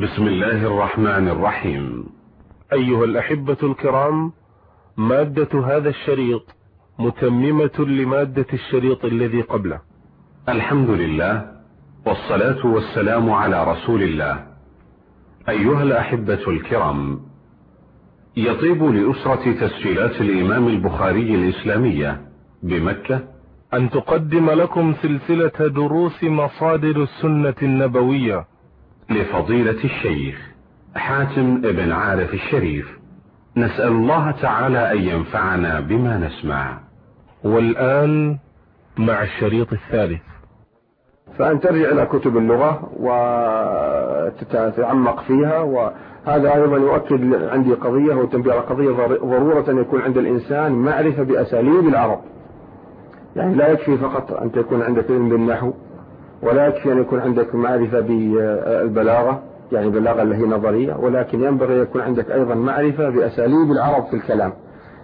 بسم الله الرحمن الرحيم. أيها الأحبة الكرام مادة هذا الشريط متممة لمادة الشريط الذي قبله. الحمد لله والصلاة والسلام على رسول الله. أيها الأحبة الكرام يطيب لأسرة تسجيلات الإمام البخاري الإسلامية بمكة أن تقدم لكم سلسلة دروس مصادر السنة النبوية لفضيلة الشيخ حاتم ابن عارف الشريف. نسأل الله تعالى أن ينفعنا بما نسمع. والآن مع الشريط الثالث. فأن ترجع إلى كتب اللغة وتتعمق فيها وهذا أيضا يؤكد عندي قضية وتنبيه على قضية ضرورة أن يكون عند الإنسان معرفة بأساليب العرب. يعني لا يكفي فقط أن تكون عندك علم بالنحو ولا يكفي أن يكون عندك معرفة بالبلاغة يعني البلاغة اللي هي نظرية ولكن ينبغي أن يكون عندك أيضا معرفة بأساليب العرب في الكلام.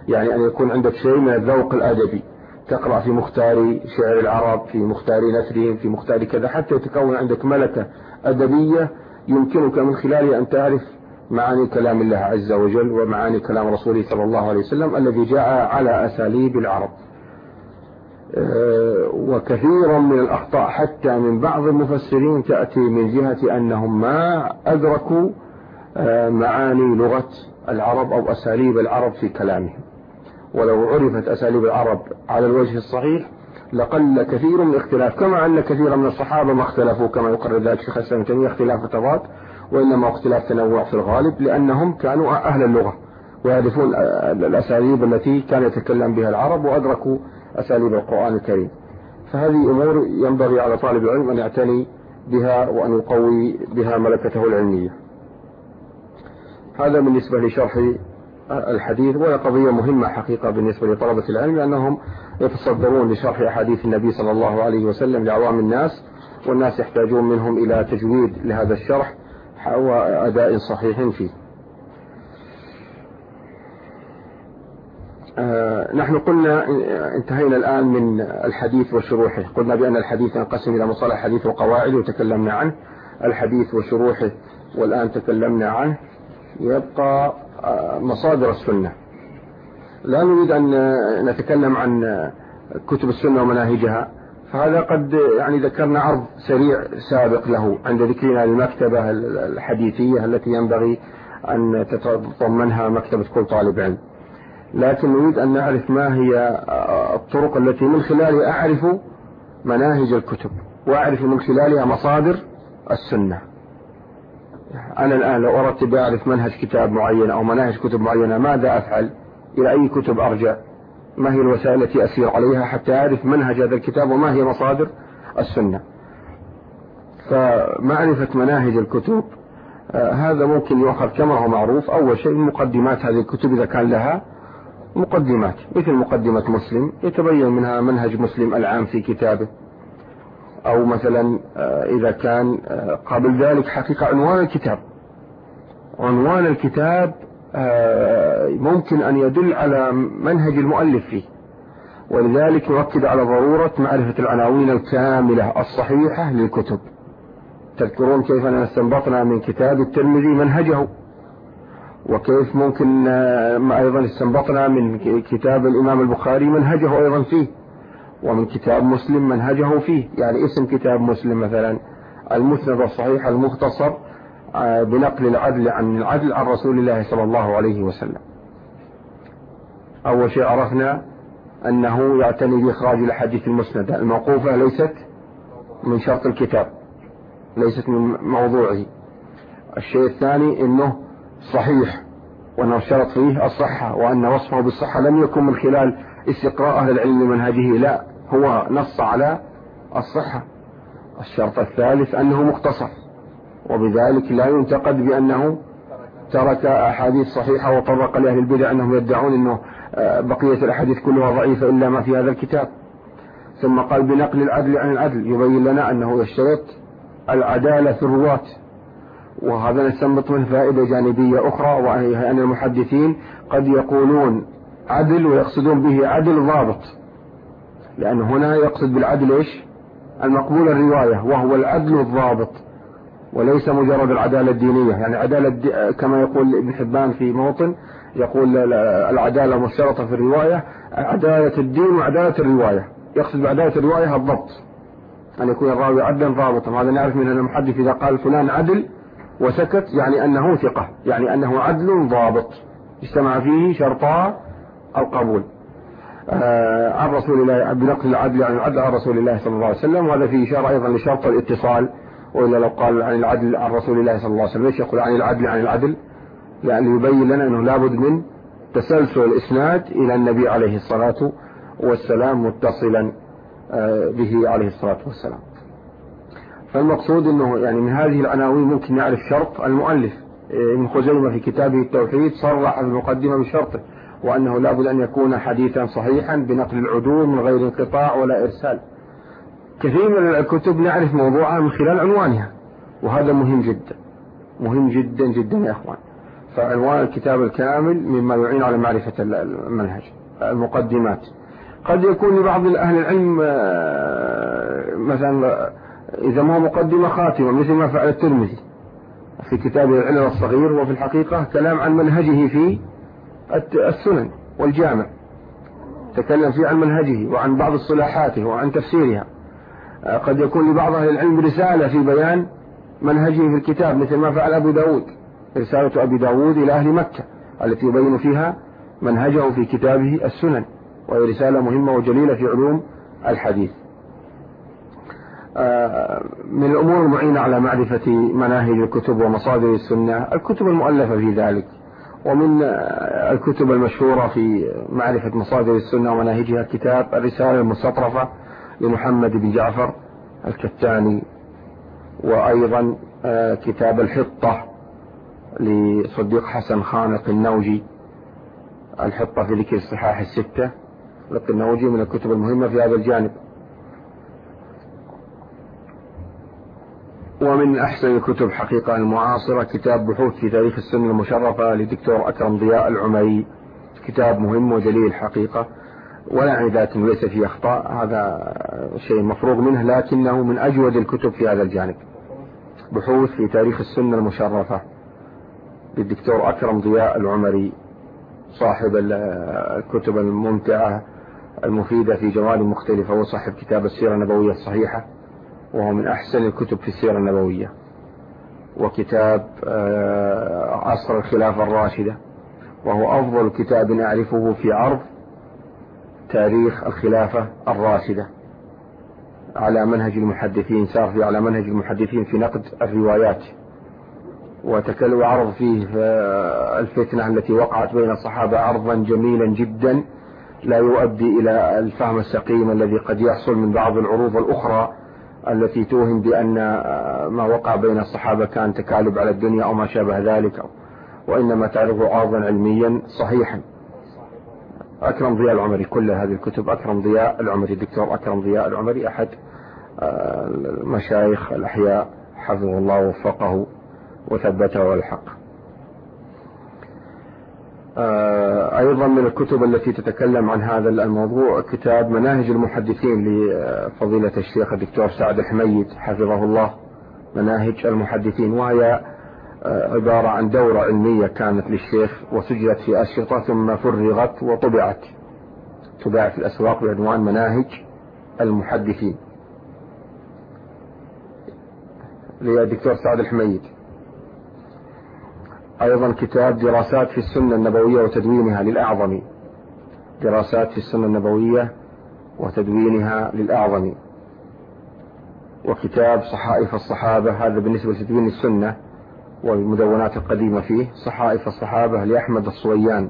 يعني أن يكون عندك شيء من الذوق الأدبي. تقرأ في مختار شعر العرب في مختار نثرهم في مختار كذا حتى يتكون عندك ملكة أدبية يمكنك من خلالها أن تعرف معاني كلام الله عز وجل ومعاني كلام رسوله صلى الله عليه وسلم الذي جاء على أساليب العرب. وكثيرا من الأخطاء حتى من بعض المفسرين تأتي من جهة أنهم ما أدركوا آه، معاني لغة العرب أو أساليب العرب في كلامهم. ولو عرفت أساليب العرب على الوجه الصحيح لقل كثير من الاختلاف. كما أن كثيرا من الصحابة ما اختلفوا كما يقرر ذلك شيخ الإسلام تيمية اختلاف تضاد وإنما اختلاف تنوع في الغالب لأنهم كانوا أهل اللغة ويعرفون الأساليب التي كان يتكلم بها العرب وأدركوا أساليب القرآن الكريم. فهذه أمور ينبغي على طالب العلم أن يعتني بها وأن يقوي بها ملكته العلمية. هذا بالنسبة لشرح الحديث وهي قضية مهمة حقيقة بالنسبة لطلبة العلم لأنهم يتصدرون لشرح أحاديث النبي صلى الله عليه وسلم لعوام الناس والناس يحتاجون منهم إلى تجويد لهذا الشرح وأداء صحيح فيه آه، نحن قلنا انتهينا الآن من الحديث وشروحه. قلنا بأن الحديث ينقسم إلى مصطلح حديث وقواعد وتكلمنا عنه. الحديث وشروحه والآن تكلمنا عنه. يبقى آه، مصادر السنة. لا نريد أن نتكلم عن كتب السنة ومناهجها. فهذا قد يعني ذكرنا عرض سريع سابق له عند ذكرنا للمكتبة الحديثية التي ينبغي أن تتضمنها مكتبة كل طالب علم. لكن نريد أن نعرف ما هي الطرق التي من خلالها أعرف مناهج الكتب وأعرف من خلالها مصادر السنة. أنا الآن لو أردت بأعرف منهج كتاب معين أو مناهج كتب معينة ماذا أفعل؟ إلى أي كتب أرجع؟ ما هي الوسائل التي أسير عليها حتى أعرف منهج هذا الكتاب وما هي مصادر السنة؟ فمعرفة مناهج الكتب آه هذا ممكن يؤخذ كما هو معروف. أول شيء مقدمات هذه الكتب إذا كان لها مقدمات مثل مقدمة مسلم يتبين منها منهج مسلم العام في كتابه. أو مثلا آه، إذا كان آه، قبل ذلك حقيقة عنوان الكتاب. عنوان الكتاب آه، ممكن أن يدل على منهج المؤلف فيه. ولذلك نؤكد على ضرورة معرفة العناوين الكاملة الصحيحة للكتب. تذكرون كيف أننا استنبطنا من كتاب الترمذي منهجه. وكيف ممكن أيضا استنبطنا من كتاب الإمام البخاري منهجه أيضا فيه ومن كتاب مسلم منهجه فيه. يعني اسم كتاب مسلم مثلا المسند الصحيح المختصر آه، بنقل العدل عن العدل عن رسول الله صلى الله عليه وسلم. أول شيء عرفنا أنه يعتني بإخراج الحديث المسند. الموقوفة ليست من شرط الكتاب ليست من موضوعه. الشيء الثاني أنه صحيح. وأنه شرط فيه الصحة وأن وصفه بالصحة لم يكن من خلال استقراء أهل العلم لمنهجه لا. هو نص على الصحة. الشرط الثالث أنه مختصر وبذلك لا ينتقد بأنه ترك أحاديث صحيحة وطرق لأهل البدع أنهم يدعون أنه آه، بقية الأحاديث كلها ضعيفة إلا ما في هذا الكتاب. ثم قال بنقل العدل عن العدل يبين لنا أنه يشترط العدالة في الرواة. وهذا نستنبط منه فائدة جانبية أخرى وهي أن المحدثين قد يقولون عدل ويقصدون به عدل ضابط. لأن هنا يقصد بالعدل إيش؟ المقبول الرواية وهو العدل الضابط وليس مجرد العدالة الدينية. يعني عدالة كما يقول ابن حبان في موطن يقول العدالة مشترطة في الرواية عدالة الدين وعدالة الرواية. يقصد بعدالة الرواية الضبط أن يكون الراوي عدلا ضابطا. هذا نعرف من المحدث إذا قال فلان عدل وسكت يعني أنه ثقة يعني أنه عدل ضابط اجتمع فيه شرطا القبول آه عن رسول الله بنقل العدل عن العدل عن رسول الله صلى الله عليه وسلم وهذا فيه إشارة أيضا لشرط الاتصال وإلا لو قال عن العدل عن رسول الله صلى الله عليه وسلم ليش يقول عن العدل عن العدل؟ يعني يبين لنا أنه لابد من تسلسل الإسناد إلى النبي عليه الصلاة والسلام متصلا آه، به عليه الصلاة والسلام. فالمقصود أنه يعني من هذه العناوين ممكن نعرف شرط المؤلف. آه، ابن خزيمة في كتابه التوحيد صرح المقدمة بشرطه وأنه لابد أن يكون حديثا صحيحا بنقل العدول من غير انقطاع ولا إرسال. كثير من الكتب نعرف موضوعها من خلال عنوانها وهذا مهم جدا. مهم جدا جدا يا أخوان. فعنوان الكتاب الكامل مما يعين على معرفة المنهج المقدمات. قد يكون لبعض أهل العلم آه، مثلا إذا ما مقدمة خاتمة مثل ما فعل الترمذي. في كتابه العلم الصغير وفي الحقيقة كلام عن منهجه في السنن والجامع. تكلم فيه عن منهجه وعن بعض اصطلاحاته وعن تفسيرها. آه، قد يكون لبعض أهل العلم رسالة في بيان منهجه في الكتاب مثل ما فعل أبو داود. رسالة أبي داود إلى أهل مكة التي يبين فيها منهجه في كتابه السنن. وهي رسالة مهمة وجليلة في علوم الحديث. من الأمور المعينة على معرفة مناهج الكتب ومصادر السنة. الكتب المؤلفة في ذلك ومن الكتب المشهورة في معرفة مصادر السنة ومناهجها كتاب الرسالة المستطرفة لمحمد بن جعفر الكتاني وأيضا آه، كتاب الحطة لصديق حسن خانق النوجي الحطة في ذكر الصحاح الستة. لقي النوجي من الكتب المهمة في هذا الجانب. ومن أحسن الكتب حقيقة المعاصرة كتاب بحوث في تاريخ السنة المشرفة لدكتور أكرم ضياء العمري كتاب مهم وجليل حقيقة ولا ذات ليس فيه أخطاء. هذا شيء مفروغ منه لكنه من أجود الكتب في هذا الجانب. بحوث في تاريخ السنة المشرفة للدكتور أكرم ضياء العمري صاحب الكتب الممتعة المفيدة في جوانب مختلفة وصاحب كتاب السيرة النبوية الصحيحة. وهو من أحسن الكتب في السيرة النبوية. وكتاب آه، عصر الخلافة الراشدة. وهو أفضل كتاب أعرفه في عرض تاريخ الخلافة الراشدة. على منهج المحدثين سار في على منهج المحدثين في نقد الروايات. وتكلم وعرض فيه آه، الفتنة التي وقعت بين الصحابة عرضا جميلا جدا. لا يؤدي إلى الفهم السقيم الذي قد يحصل من بعض العروض الأخرى. التي توهم بأن ما وقع بين الصحابة كان تكالب على الدنيا أو ما شابه ذلك وإنما تعرضه عرضا علميا صحيحا. أكرم ضياء العمري كل هذه الكتب أكرم ضياء العمري الدكتور أكرم ضياء العمري أحد آه، المشايخ الأحياء حفظه الله ووفقه وثبته والحق آه، أيضا من الكتب التي تتكلم عن هذا الموضوع كتاب مناهج المحدثين لفضيلة الشيخ الدكتور سعد الحميد حفظه الله مناهج المحدثين. وهي آه، عبارة عن دورة علمية كانت للشيخ وسجلت في أشرطة ثم فرغت وطبعت. تباع في الأسواق بعنوان مناهج المحدثين. للدكتور سعد الحميد. أيضا كتاب دراسات في السنة النبوية وتدوينها للأعظم. دراسات في السنة النبوية وتدوينها للأعظم. وكتاب صحائف الصحابة هذا بالنسبة لتدوين السنة والمدونات القديمة فيه. صحائف الصحابة لأحمد الصويان.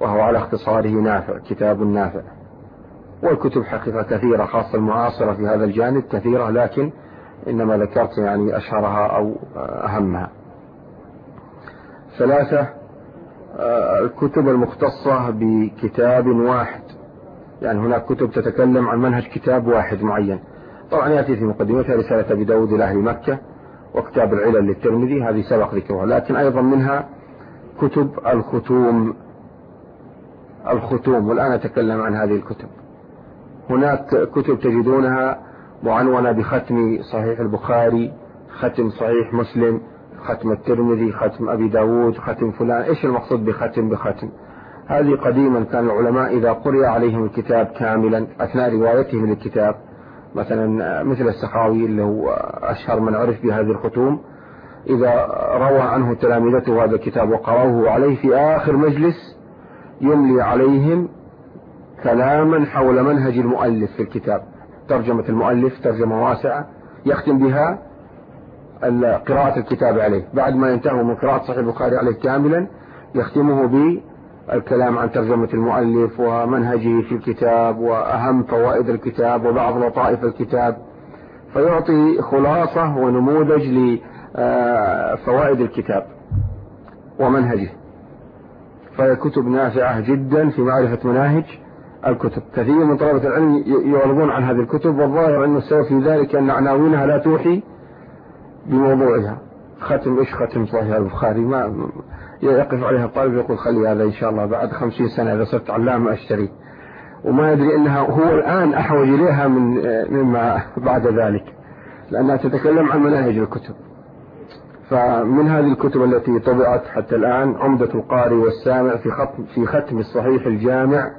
وهو على اختصاره نافع كتاب نافع. والكتب حقيقة كثيرة خاصة المعاصرة في هذا الجانب كثيرة لكن إنما ذكرت يعني أشهرها أو أهمها. ثلاثة الكتب المختصة بكتاب واحد. يعني هناك كتب تتكلم عن منهج كتاب واحد معين. طبعا يأتي في مقدمتها رسالة أبي داود إلى أهل مكة وكتاب العلل للترمذي هذه سبق ذكرها. لكن أيضا منها كتب الختوم. الختوم والآن أتكلم عن هذه الكتب. هناك كتب تجدونها معنونة بختم صحيح البخاري ختم صحيح مسلم ختم الترمذي ختم أبي داود ختم فلان. إيش المقصود بختم؟ بختم. هذه قديما كان العلماء إذا قرئ عليهم الكتاب كاملا أثناء روايتهم للكتاب مثلا مثل السخاوي اللي هو أشهر من عرف بهذه الختوم إذا روى عنه تلامذته هذا الكتاب وقرأوه عليه في آخر مجلس يملي عليهم كلاما حول منهج المؤلف في الكتاب. ترجمة المؤلف ترجمة واسعة يختم بها قراءة الكتاب عليه. بعد ما ينتهوا من قراءة صحيح البخاري عليه كاملا يختمه بالكلام عن ترجمة المؤلف ومنهجه في الكتاب وأهم فوائد الكتاب وبعض لطائف الكتاب. فيعطي خلاصة ونموذج لفوائد الكتاب ومنهجه. فهي كتب نافعة جدا في معرفة مناهج. الكتب. كثير من طلبة العلم يعرضون عن هذه الكتب والظاهر أن السبب في ذلك أن عناوينها لا توحي بموضوعها. ختم إيش؟ ختم صحيح البخاري. ما يقف عليها الطالب يقول خلي هذا إن شاء الله بعد خمسين سنة إذا صرت علامة أشتري. وما يدري أنها هو الآن أحوج إليها من مما بعد ذلك. لأنها تتكلم عن مناهج الكتب. فمن هذه الكتب التي طبعت حتى الآن عمدة القارئ والسامع في ختم في ختم الصحيح الجامع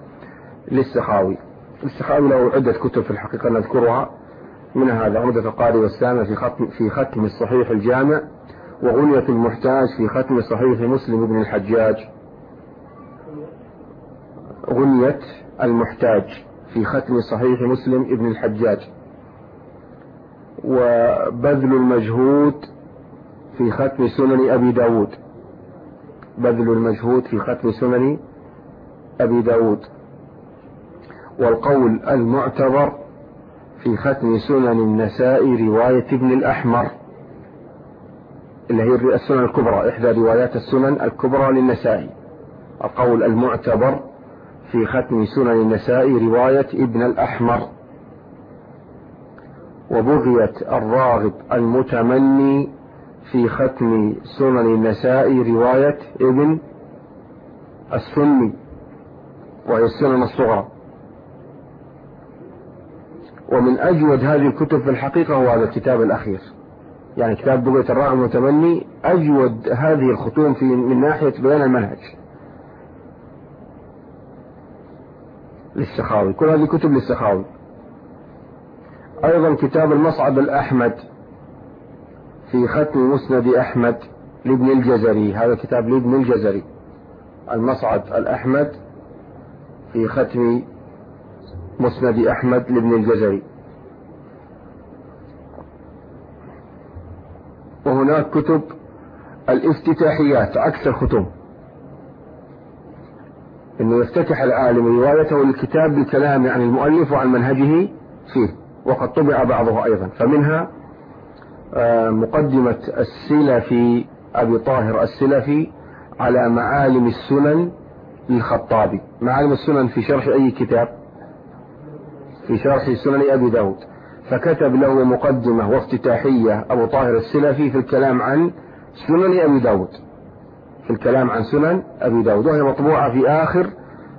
للسخاوي. السخاوي له عدة كتب في الحقيقة نذكرها. من هذا عمدة القارئ والسامع في ختم في ختم الصحيح الجامع وغنية المحتاج في ختم صحيح مسلم بن الحجاج. غنية المحتاج في ختم صحيح مسلم ابن الحجاج. وبذل المجهود في ختم سنن أبي داود. بذل المجهود في ختم سنن أبي داود. والقول المعتبر في ختم سنن النساء رواية ابن الأحمر اللي هي السنن الكبرى إحدى روايات السنن الكبرى للنسائي القول المعتبر في ختم سنن النساء رواية ابن الأحمر. وبغية الراغب المتمني في ختم سنن النساء رواية ابن السني وهي السنن الصغرى. ومن أجود هذه الكتب في الحقيقة هو هذا الكتاب الأخير. يعني كتاب بغية الراغب المتمني أجود هذه الختوم في من ناحية بيان المنهج. للسخاوي. كل هذه كتب للسخاوي. أيضا كتاب المصعد الأحمد في ختم مسند أحمد لابن الجزري. هذا كتاب لابن الجزري. المصعد الأحمد في ختم مسند أحمد لابن الجزري. وهناك كتب الافتتاحيات عكس الختم إنه يفتتح العالم روايته للكتاب بالكلام عن المؤلف وعن منهجه فيه وقد طبع بعضه أيضا. فمنها آه، مقدمة السلفي أبي طاهر السلفي على معالم السنن للخطابي. معالم السنن في شرح أي كتاب. في شرح سنن أبي داود. فكتب له مقدمة وافتتاحية أبو طاهر السلفي في الكلام عن سنن أبي داود. في الكلام عن سنن أبي داود. وهي مطبوعة في آخر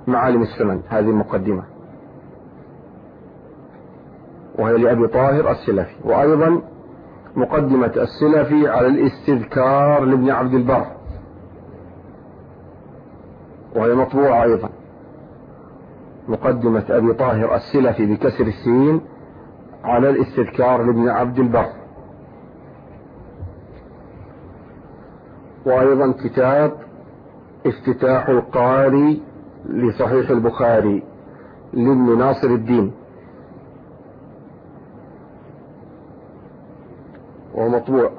معالم السنن هذه المقدمة. وهي لأبي طاهر السلفي. وأيضا مقدمة السلفي على الاستذكار لابن عبد البر. وهي مطبوعة أيضا. مقدمة أبي طاهر السلفي بكسر السين على الاستذكار لابن عبد البر. وأيضا كتاب افتتاح القاري لصحيح البخاري لابن ناصر الدين. ومطبوع.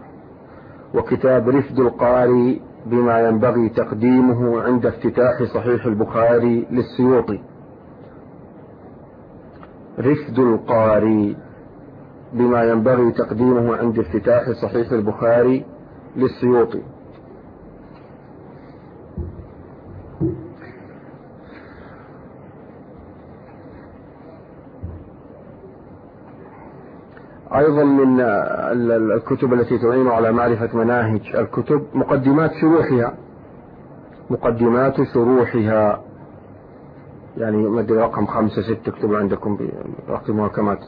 وكتاب رفد القاري بما ينبغي تقديمه عند افتتاح صحيح البخاري للسيوطي. رفد القاري بما ينبغي تقديمه عند افتتاح صحيح البخاري للسيوطي أيضا من الكتب التي تعين على معرفة مناهج الكتب مقدمات شروحها مقدمات شروحها يعني مدري رقم خمسة ستة اكتبوا عندكم رقمها كما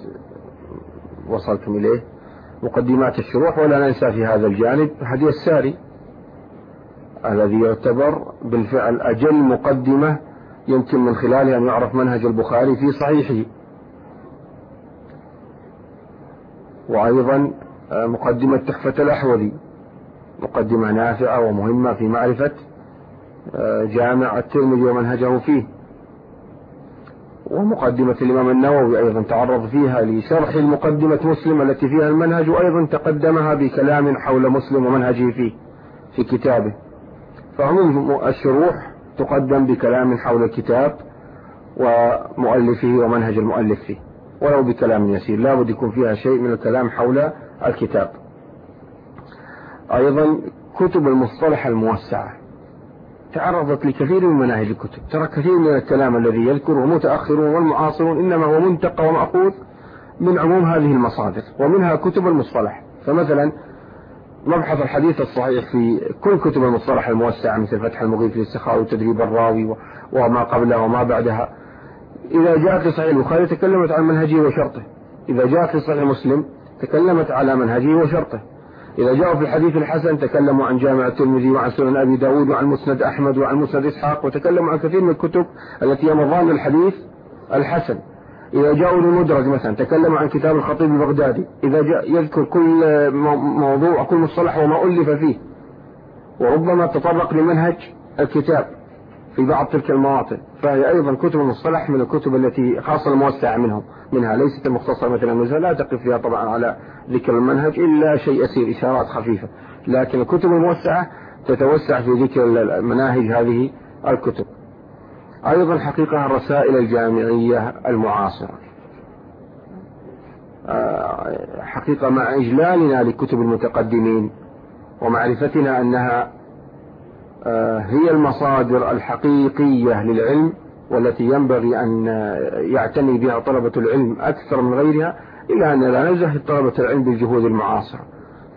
وصلتم إليه. مقدمات الشروح ولا ننسى في هذا الجانب هدي الساري الذي يعتبر بالفعل أجل مقدمة يمكن من خلالها أن يعرف منهج البخاري في صحيحه. وأيضا آه، مقدمة تحفة الأحوذي مقدمة نافعة ومهمة في معرفة آه، جامع الترمذي ومنهجه فيه. ومقدمة الإمام النووي أيضا تعرض فيها لشرح المقدمة مسلم التي فيها المنهج وأيضا تقدمها بكلام حول مسلم ومنهجه فيه في كتابه. فعموم الشروح تقدم بكلام حول الكتاب ومؤلفه ومنهج المؤلف فيه ولو بكلام يسير. لا بد يكون فيها شيء من الكلام حول الكتاب. أيضا كتب المصطلح الموسعة. تعرضت لكثير من مناهج الكتب. ترى كثير من الكلام الذي يذكره المتأخرون والمعاصرون إنما هو منتقى ومأخوذ من عموم هذه المصادر ومنها كتب المصطلح. فمثلا مبحث الحديث الصحيح في كل كتب المصطلح الموسعة مثل فتح المغيث للسخاء وتدريب الراوي وما قبلها وما بعدها. إذا جاءت في صحيح البخاري تكلمت عن منهجه وشرطه. إذا جاءت في صحيح مسلم تكلمت على منهجه وشرطه. إذا جاءوا في الحديث الحسن تكلموا عن جامع الترمذي وعن سنن أبي داود وعن مسند أحمد وعن مسند إسحاق وتكلموا عن كثير من الكتب التي هي مظان الحديث الحسن. إذا جاءوا للمدرج مثلا تكلموا عن كتاب الخطيب البغدادي. إذا جاء يذكر كل موضوع كل مصطلح وما ألف فيه. وربما تطرق لمنهج الكتاب في بعض تلك المواطن. فهي أيضا كتب المصطلح من الكتب التي خاصة الموسعة منهم منها ليست المختصرة مثلا النزهة لا تقف فيها طبعا على ذكر المنهج إلا شيء يسير إشارات خفيفة. لكن الكتب الموسعة تتوسع في ذكر مناهج هذه الكتب. أيضا حقيقة الرسائل الجامعية المعاصرة. آه، حقيقة مع إجلالنا لكتب المتقدمين ومعرفتنا أنها هي المصادر الحقيقية للعلم والتي ينبغي أن يعتني بها طلبة العلم أكثر من غيرها إلا أن لا نزهد طلبة العلم بالجهود المعاصرة.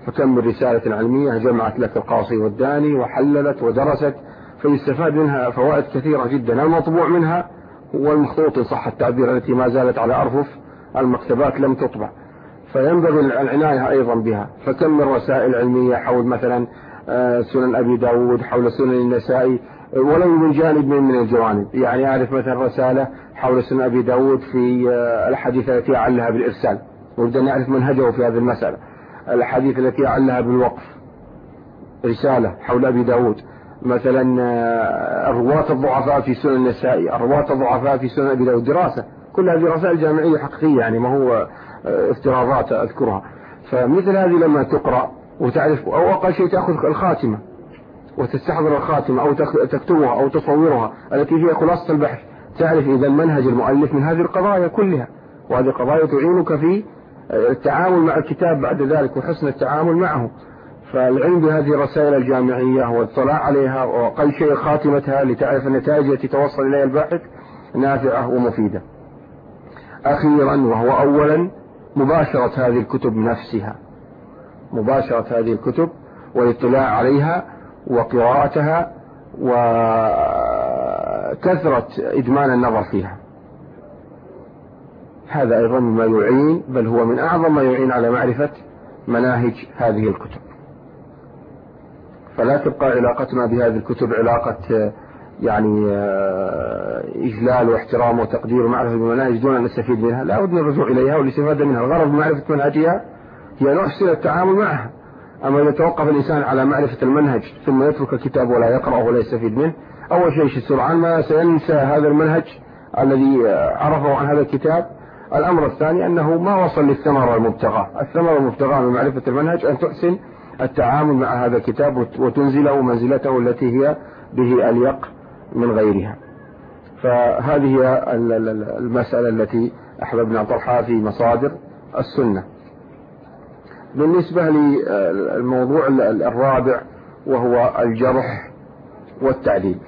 فكم من رسالة علمية جمعت لك القاصي والداني وحللت ودرست فيستفاد منها فوائد كثيرة جدا. المطبوع منها هو المخطوط إن صح التعبير التي ما زالت على أرفف المكتبات لم تطبع. فينبغي العناية أيضا بها. فكم من رسائل علمية حول مثلا آه، سنن أبي داود حول سنن النسائي ولو من جانب من, من الجوانب. يعني أعرف مثلا رسالة حول سنن أبي داود في آه، الحديث التي أعلها بالإرسال. نريد أن نعرف منهجه في هذه المسألة. الحديث التي أعلها بالوقف. رسالة حول أبي داود. مثلا آه، الرواة الضعفاء في سنن النسائي الرواة الضعفاء في سنن أبي داود. دراسة. كل هذه رسائل جامعية حقيقية يعني ما هو افتراضات أذكرها. فمثل هذه لما تقرأ وتعرف أو أقل شيء تأخذ الخاتمة وتستحضر الخاتمة أو تكتبها أو تصورها التي هي خلاصة البحث. تعرف إذا منهج المؤلف من هذه القضايا كلها وهذه قضايا تعينك في التعامل مع الكتاب بعد ذلك وحسن التعامل معه. فالعلم بهذه الرسائل الجامعية والاطلاع عليها وأقل شيء خاتمتها لتعرف النتائج التي توصل إليها الباحث نافعة ومفيدة. أخيرا وهو أولا مباشرة هذه الكتب نفسها. مباشرة هذه الكتب والاطلاع عليها وقراءتها وكثرة إدمان النظر فيها. هذا أيضا مما يعين بل هو من أعظم ما يعين على معرفة مناهج هذه الكتب. فلا تبقى علاقتنا بهذه الكتب علاقة يعني إجلال واحترام وتقدير ومعرفة المناهج دون أن نستفيد منها. لا بد من الرجوع إليها والاستفادة منها. الغرض معرفة منهجها هي نحسن التعامل معها أما إذا يتوقف الإنسان على معرفة المنهج ثم يترك الكتاب ولا يقرأه ولا يستفيد منه أول شيء سرعان ما سينسى هذا المنهج الذي عرفه عن هذا الكتاب. الأمر الثاني أنه ما وصل للثمرة المبتغاة. الثمرة المبتغاة من معرفة المنهج أن تحسن التعامل مع هذا الكتاب وتنزله منزلته التي هي به أليق من غيرها. فهذه هي المسألة التي أحببنا طرحها في مصادر السنة. بالنسبة للموضوع الرابع وهو الجرح والتعديل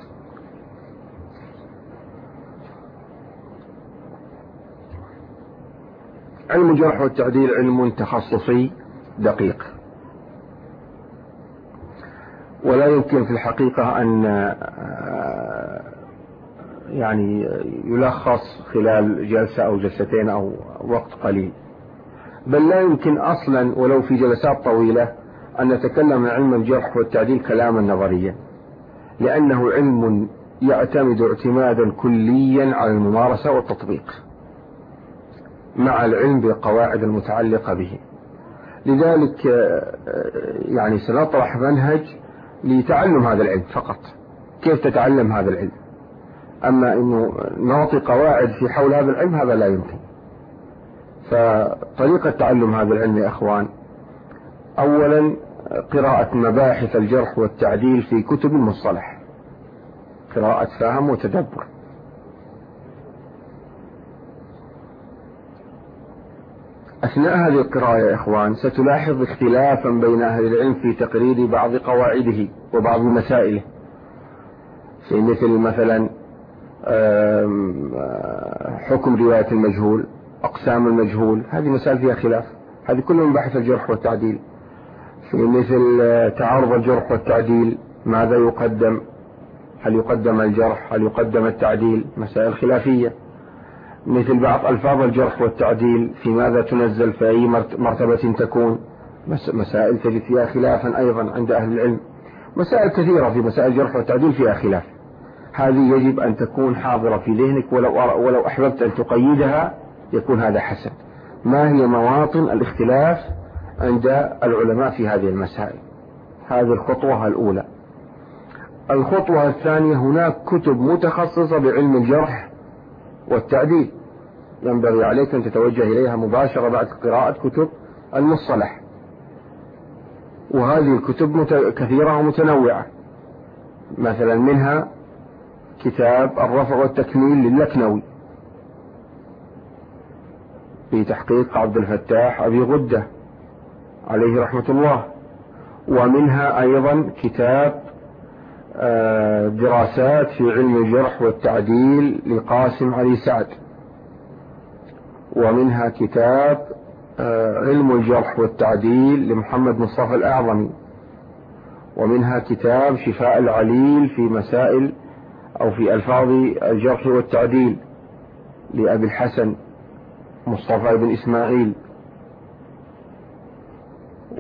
علم الجرح والتعديل علم تخصصي دقيق. ولا يمكن في الحقيقة أن يعني يلخص خلال جلسة أو جلستين أو وقت قليل. بل لا يمكن أصلا ولو في جلسات طويلة أن نتكلم عن علم الجرح والتعديل كلاما نظريا لأنه علم يعتمد اعتمادا كليا على الممارسة والتطبيق مع العلم بالقواعد المتعلقة به. لذلك آه، يعني سنطرح منهج لتعلم هذا العلم فقط. كيف تتعلم هذا العلم؟ أما أنه نعطي قواعد في حول هذا العلم هذا لا يمكن. فطريقة تعلم هذا العلم يا أخوان أولا قراءة مباحث الجرح والتعديل في كتب المصطلح قراءة فهم وتدبر. أثناء هذه القراءة يا إخوان ستلاحظ اختلافا بين أهل العلم في تقرير بعض قواعده وبعض مسائله. في مثل مثلا حكم رواية المجهول أقسام المجهول. هذه مسائل فيها خلاف. هذه كلها من بحث الجرح والتعديل. في مثل تعارض الجرح والتعديل ماذا يقدم؟ هل يقدم الجرح؟ هل يقدم التعديل؟ مسائل خلافية. مثل بعض ألفاظ الجرح والتعديل في ماذا تنزل؟ في أي مرتبة تكون؟ مسائل تجد فيها خلافا أيضا عند أهل العلم. مسائل كثيرة في مسائل الجرح والتعديل فيها خلاف. هذه يجب أن تكون حاضرة في ذهنك ولو, ولو أحببت أن تقيدها يكون هذا حسن ما هي مواطن الاختلاف عند العلماء في هذه المسائل؟ هذه الخطوة الأولى. الخطوة الثانية هناك كتب متخصصة بعلم الجرح والتعديل. ينبغي عليك أن تتوجه إليها مباشرة بعد قراءة كتب المصطلح. وهذه الكتب كثيرة ومتنوعة. مثلا منها كتاب الرفع والتكميل للكنوي. في تحقيق عبد الفتاح أبي غدة عليه رحمة الله ومنها أيضا كتاب آه، دراسات في علم الجرح والتعديل لقاسم علي سعد ومنها كتاب آه، علم الجرح والتعديل لمحمد مصطفى الأعظمي ومنها كتاب شفاء العليل في مسائل أو في ألفاظ الجرح والتعديل لأبي الحسن. مصطفى بن إسماعيل.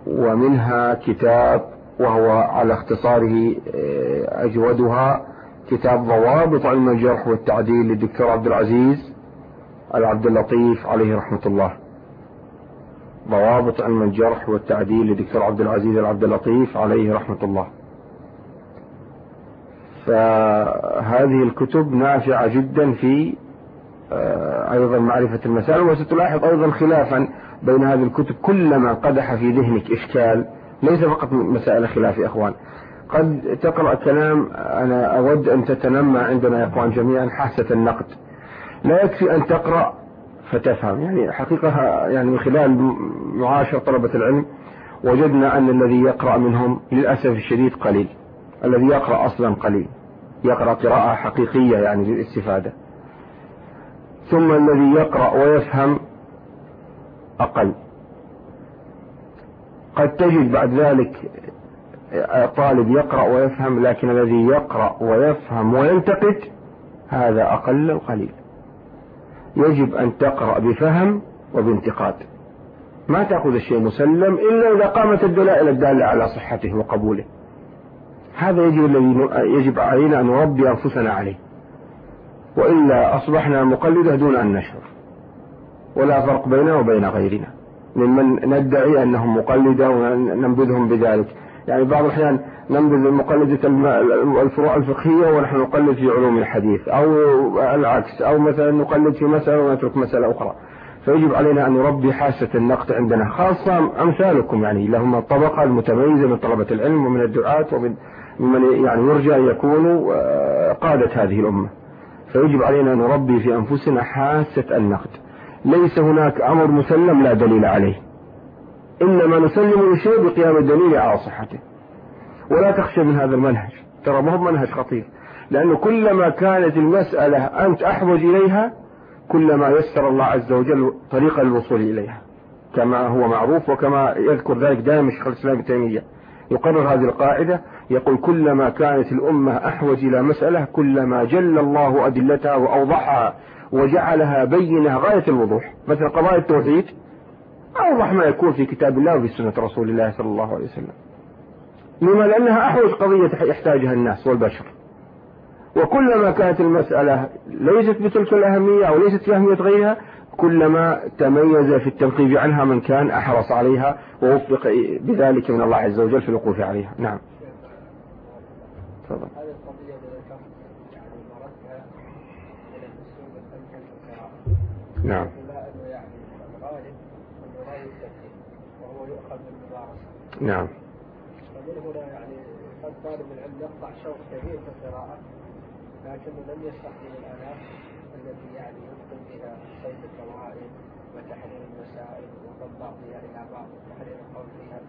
ومنها كتاب وهو على اختصاره آه، أجودها كتاب ضوابط علم الجرح والتعديل للدكتور عبد العزيز العبد اللطيف عليه رحمة الله. ضوابط علم الجرح والتعديل للدكتور عبد العزيز العبد اللطيف عليه رحمة الله. فهذه الكتب نافعة جدا في أيضا معرفة المسائل وستلاحظ أيضا خلافا بين هذه الكتب كلما قدح في ذهنك إشكال ليس فقط مسائل خلاف يا إخوان. قد تقرأ كلام أنا أود أن تتنمى عندنا يا إخوان جميعا حاسة النقد. لا يكفي أن تقرأ فتفهم. يعني حقيقة يعني من خلال معاشر طلبة العلم وجدنا أن الذي يقرأ منهم للأسف الشديد قليل. الذي يقرأ أصلا قليل. يقرأ قراءة حقيقية يعني للاستفادة. ثم الذي يقرأ ويفهم أقل. قد تجد بعد ذلك طالب يقرأ ويفهم لكن الذي يقرأ ويفهم وينتقد هذا أقل القليل. يجب أن تقرأ بفهم وبانتقاد. ما تأخذ الشيء مسلم إلا إذا قامت الدلائل الدالة على صحته وقبوله. هذا يجب يجب علينا أن نربي أنفسنا عليه. وإلا أصبحنا مقلدة دون أن نشعر. ولا فرق بيننا وبين غيرنا. ممن ندعي أنهم مقلدة وننبذهم بذلك. يعني بعض الأحيان ننبذ مقلدة الفروع الفقهية ونحن نقلد في علوم الحديث. أو العكس أو مثلا نقلد في مسألة ونترك مسألة أخرى. فيجب علينا أن نربي حاسة النقد عندنا خاصة أمثالكم يعني لهم الطبقة المتميزة من طلبة العلم ومن الدعاة ومن من يعني يرجى أن يكونوا آه، قادة هذه الأمة. فيجب علينا أن نربي في أنفسنا حاسة النقد. ليس هناك أمر مسلم لا دليل عليه. إنما نسلم الشيء بقيام الدليل على صحته. ولا تخشى من هذا المنهج. ترى ما هو منهج خطير. لأنه كلما كانت المسألة أنت أحوج إليها كلما يسر الله عز وجل طريقا للوصول إليها. كما هو معروف وكما يذكر ذلك دائما شيخ الإسلام ابن تيمية. يقرر هذه القاعدة يقول كلما كانت الأمة أحوج إلى مسألة كلما جل الله أدلتها وأوضحها وجعلها بينة غاية الوضوح. مثل قضايا التوحيد أوضح ما يكون في كتاب الله وفي سنة رسول الله صلى الله عليه وسلم. لما لأنها أحوج قضية يحتاجها الناس والبشر. وكلما كانت المسألة ليست بتلك الأهمية أو ليست في أهمية غيرها كلما تميز في التنقيب عنها من كان أحرص عليها ووفق بذلك من الله عز وجل في الوقوف عليها. نعم. تفضل. هذه القضية ذكرت يعني مردها إلى الأسلوب الأمثل في القراءة نعم. بما أنه يعني الغالب أنه لا يستفيد وهو يؤخذ بالممارسة نعم. فمن هنا يعني قد طالب العلم يقطع شوط كبير في القراءة لكنه لم يستخدم الآلات التي يعني يتقن بها صيد الفوائد وتحرير المسائل وضم بعضها إلى بعض وتحرير القول فيها.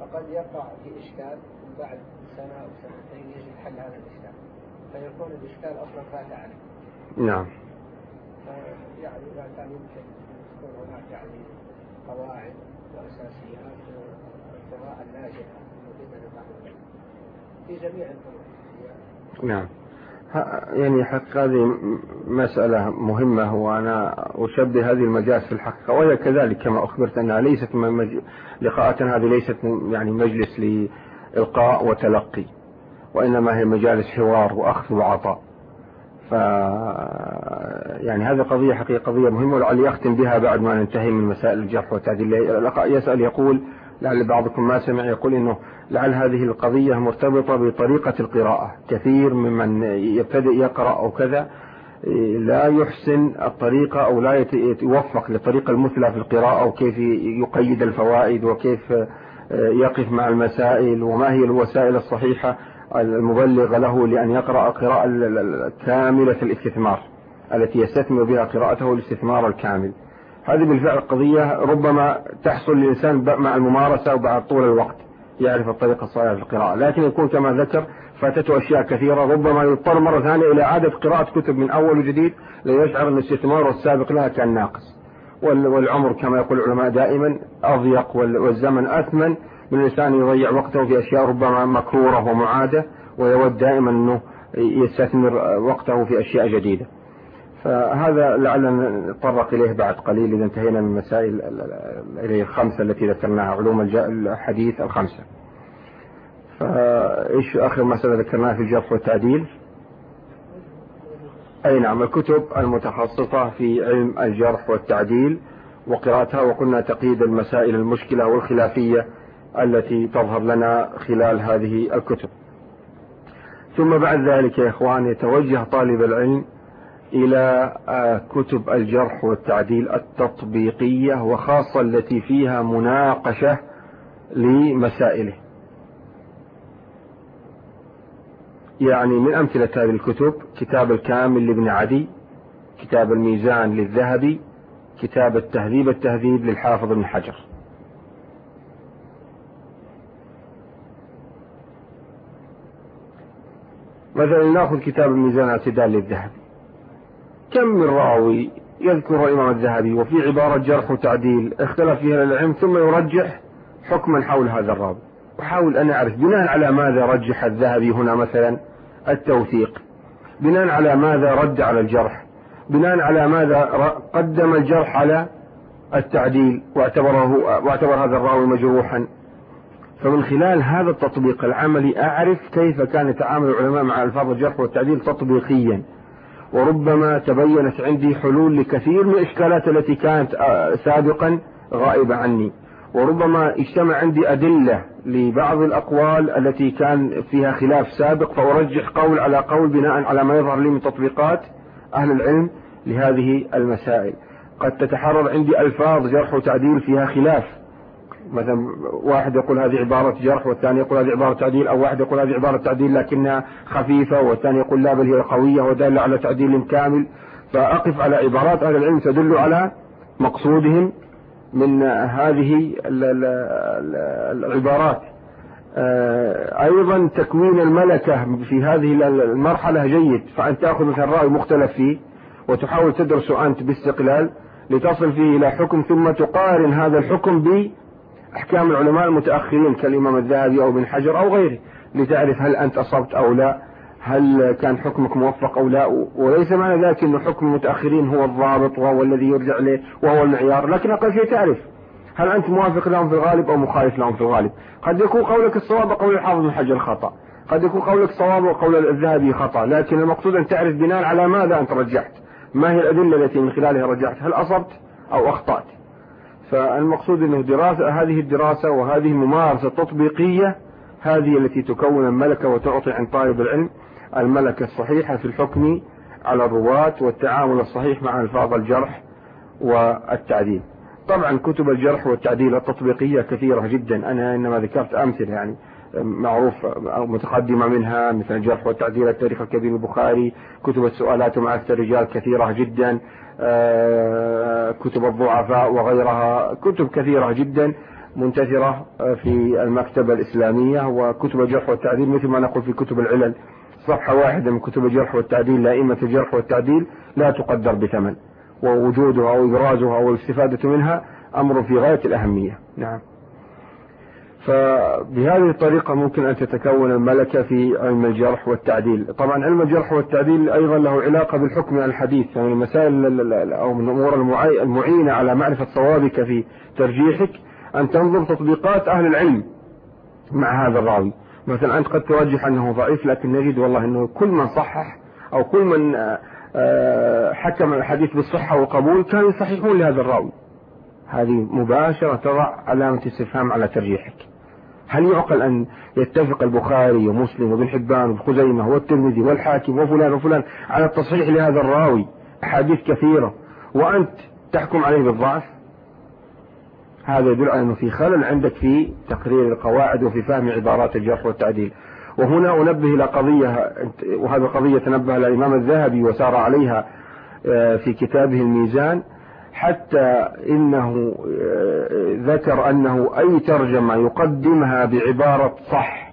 فقد يقع في إشكال بعد سنة أو سنتين يجد حل هذا الإشكال. فيكون الإشكال أصلا فات عليه نعم. يعني إذا كان يمكن تكون هناك يعني قواعد وأساسيات القراءة الناجحة للطالب في جميع الفنون نعم. يعني حق هذه مسألة مهمة وأنا أشبه هذه المجالس في الحقيقة وهي كذلك كما أخبرت أنها ليست. لقاءاتنا هذه ليست يعني مجلس لإلقاء وتلقي وإنما هي مجالس حوار وأخذ وعطاء. ف يعني هذه قضية حقيقة قضية مهمة ولعلي أختم بها بعد ما ننتهي من مسائل الجرح والتعديل. يسأل يقول لعل بعضكم ما سمع يقول إنه لعل هذه القضية مرتبطة بطريقة القراءة. كثير ممن يبتدئ يقرأ أو كذا لا يحسن الطريقة أو لا يوفق للطريقة المثلى في القراءة وكيف يقيد الفوائد وكيف يقف مع المسائل وما هي الوسائل الصحيحة المبلغة له لأن يقرأ قراءة كاملة الاستثمار التي يستثمر بها قراءته الاستثمار الكامل. هذه بالفعل قضية ربما تحصل للإنسان مع الممارسة وبعد طول الوقت يعرف الطريقة الصحيحة في القراءة. لكن يكون كما ذكر فاتته أشياء كثيرة ربما يضطر مرة ثانية إلى إعادة قراءة كتب من أول وجديد ليشعر أن الاستثمار السابق لها كان ناقص. والعمر كما يقول العلماء دائما أضيق والزمن أثمن. من الإنسان يضيع وقته في أشياء ربما مكرورة ومعادة ويود دائما أنه يستثمر وقته في أشياء جديدة. فهذا لعلنا نتطرق إليه بعد قليل. إذا انتهينا من مسائل الخمسة التي ذكرناها علوم الحديث الخمسة. فإيش آخر مسألة ذكرناها في الجرح والتعديل؟ أي نعم الكتب المتخصصة في علم الجرح والتعديل وقراءتها وقلنا تقييد المسائل المشكلة والخلافية التي تظهر لنا خلال هذه الكتب. ثم بعد ذلك يا إخوان يتوجه طالب العلم إلى آه، كتب الجرح والتعديل التطبيقية وخاصة التي فيها مناقشة لمسائله. يعني من أمثلة هذه الكتب كتاب الكامل لابن عدي كتاب الميزان للذهبي كتاب التهذيب التهذيب للحافظ ابن حجر. مثلا نأخذ كتاب الميزان اعتدال للذهبي. كم من راوي يذكر الإمام الذهبي وفي عبارة جرح وتعديل اختلف فيها العلم ثم يرجح حكما حول هذا الراوي. أحاول أن أعرف بناء على ماذا رجح الذهبي هنا مثلا؟ التوثيق. بناء على ماذا رد على الجرح؟ بناء على ماذا قدم الجرح على التعديل واعتبره واعتبر هذا الراوي مجروحا. فمن خلال هذا التطبيق العملي أعرف كيف كان يتعامل العلماء مع ألفاظ الجرح والتعديل تطبيقيا. وربما تبينت عندي حلول لكثير من الإشكالات التي كانت آه، سابقا غائبة عني. وربما اجتمع عندي أدلة لبعض الأقوال التي كان فيها خلاف سابق فأرجح قول على قول بناء على ما يظهر لي من تطبيقات أهل العلم لهذه المسائل. قد تتحرر عندي ألفاظ جرح وتعديل فيها خلاف. مثلا واحد يقول هذه عبارة جرح والثاني يقول هذه عبارة تعديل أو واحد يقول هذه عبارة تعديل لكنها خفيفة والثاني يقول لا بل هي قوية ودالة على تعديل كامل. فأقف على عبارات أهل العلم تدل على مقصودهم من هذه العبارات. آه، أيضا تكوين الملكة في هذه المرحلة جيد فأن تأخذ مثلا رأي مختلف فيه وتحاول تدرسه أنت باستقلال لتصل فيه إلى حكم ثم تقارن هذا الحكم أحكام العلماء المتأخرين كالإمام الذهبي أو ابن حجر أو غيره لتعرف هل أنت أصبت أو لا. هل كان حكمك موفق أو لا؟ وليس معنى ذلك أن حكم المتأخرين هو الضابط وهو الذي يرجع له وهو المعيار لكن أقل شيء تعرف هل أنت موافق لهم في الغالب أو مخالف لهم في الغالب. قد يكون قولك الصواب وقول الحافظ بن حجر خطأ. قد يكون قولك صواب وقول الذهبي خطأ. لكن المقصود أن تعرف بناء على ماذا أنت رجحت؟ ما هي الأدلة التي من خلالها رجحت؟ هل أصبت أو أخطأت؟ فالمقصود أنه دراسة هذه الدراسة وهذه الممارسة التطبيقية هذه التي تكون الملكة وتعطي عن طالب العلم. الملكة الصحيحة في الحكم على الرواة والتعامل الصحيح مع ألفاظ الجرح والتعديل. طبعا كتب الجرح والتعديل التطبيقية كثيرة جدا. أنا إنما ذكرت أمثلة يعني معروف أو متقدمة منها مثل الجرح والتعديل التاريخ الكبير البخاري كتب السؤالات ومعرفة الرجال كثيرة جدا آه، كتب الضعفاء وغيرها كتب كثيرة جدا منتشرة في المكتبة الإسلامية وكتب الجرح والتعديل مثل ما نقول في كتب العلل. صفحة واحدة من كتب الجرح والتعديل لأئمة الجرح والتعديل لا تقدر بثمن. ووجودها أو إبرازها أو الاستفادة منها أمر في غاية الأهمية. نعم. فبهذه الطريقة ممكن أن تتكون الملكة في علم الجرح والتعديل. طبعا علم الجرح والتعديل أيضا له علاقة بالحكم الحديث يعني المسائل أو من الأمور المعينة على معرفة صوابك في ترجيحك أن تنظر تطبيقات أهل العلم مع هذا الراوي. مثلا أنت قد ترجح أنه ضعيف لكن نجد والله أنه كل من صحح أو كل من آه، حكم الحديث بالصحة والقبول كانوا يصححون لهذا الراوي. هذه مباشرة تضع علامة استفهام على ترجيحك. هل يعقل أن يتفق البخاري ومسلم وابن حبان وخزيمة والترمذي والحاكم وفلان وفلان على التصحيح لهذا الراوي؟ أحاديث كثيرة. وأنت تحكم عليه بالضعف؟ هذا يدل على أنه في خلل عندك في تقرير القواعد وفي فهم عبارات الجرح والتعديل. وهنا أنبه إلى قضية وهذه القضية تنبه الإمام الذهبي وسار عليها آه، في كتابه الميزان حتى إنه آه، ذكر أنه أي ترجمة يقدمها بعبارة صح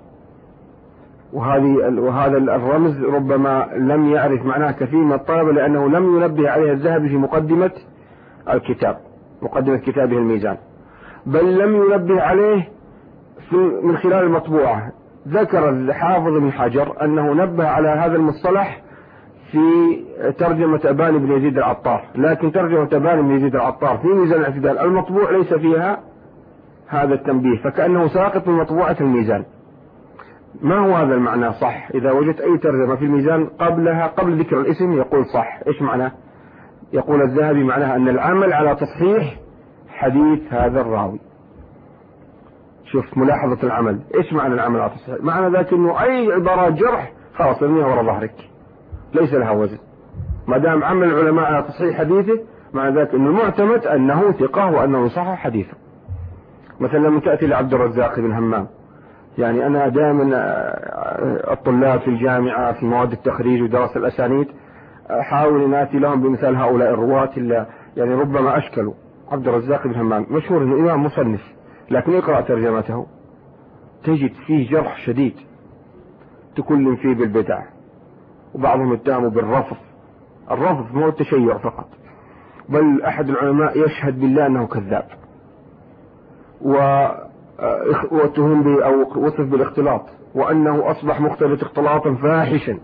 وهذه وهذا الرمز ربما لم يعرف معناه كثير من الطلبة لأنه لم ينبه عليه الذهبي في مقدمة الكتاب مقدمة كتابه الميزان. بل لم ينبه عليه من خلال المطبوعة ذكر الحافظ بن حجر أنه نبه على هذا المصطلح في ترجمة أبان بن يزيد العطار. لكن ترجمة أبان بن يزيد العطار في ميزان الاعتدال. المطبوع ليس فيها هذا التنبيه فكأنه ساقط من مطبوعة الميزان. ما هو هذا المعنى صح؟ إذا وجدت أي ترجمة في الميزان قبلها قبل ذكر الاسم يقول صح. إيش معناه؟ يقول الذهبي معناها أن العمل على تصحيح حديث هذا الراوي. شوف ملاحظة العمل. إيش معنى العمل على معنى ذلك إنه أي عبارات جرح خلاص ارميها ورا ظهرك. ليس لها وزن. ما دام عمل العلماء على تصحيح حديثه معنى ذلك إنه المعتمد أنه ثقة وأنه يصحح حديثه. مثلا لما تأتي لعبد الرزاق بن همام يعني أنا دائما آه، الطلاب في الجامعة في مواد التخريج ودراسة الأسانيد أحاول ان آتي لهم بمثال هؤلاء الرواة إلا يعني ربما أشكلوا. عبد الرزاق بن همام. مشهور أنه إمام مصنف لكن اقرأ ترجمته. تجد فيه جرح شديد. تكلم فيه بالبدع. وبعضهم اتهموا بالرفض. الرفض مو التشيع فقط. بل أحد العلماء يشهد بالله أنه كذاب. و واتهم أو وصف بالاختلاط. وأنه أصبح مختلط اختلاطا فاحشا.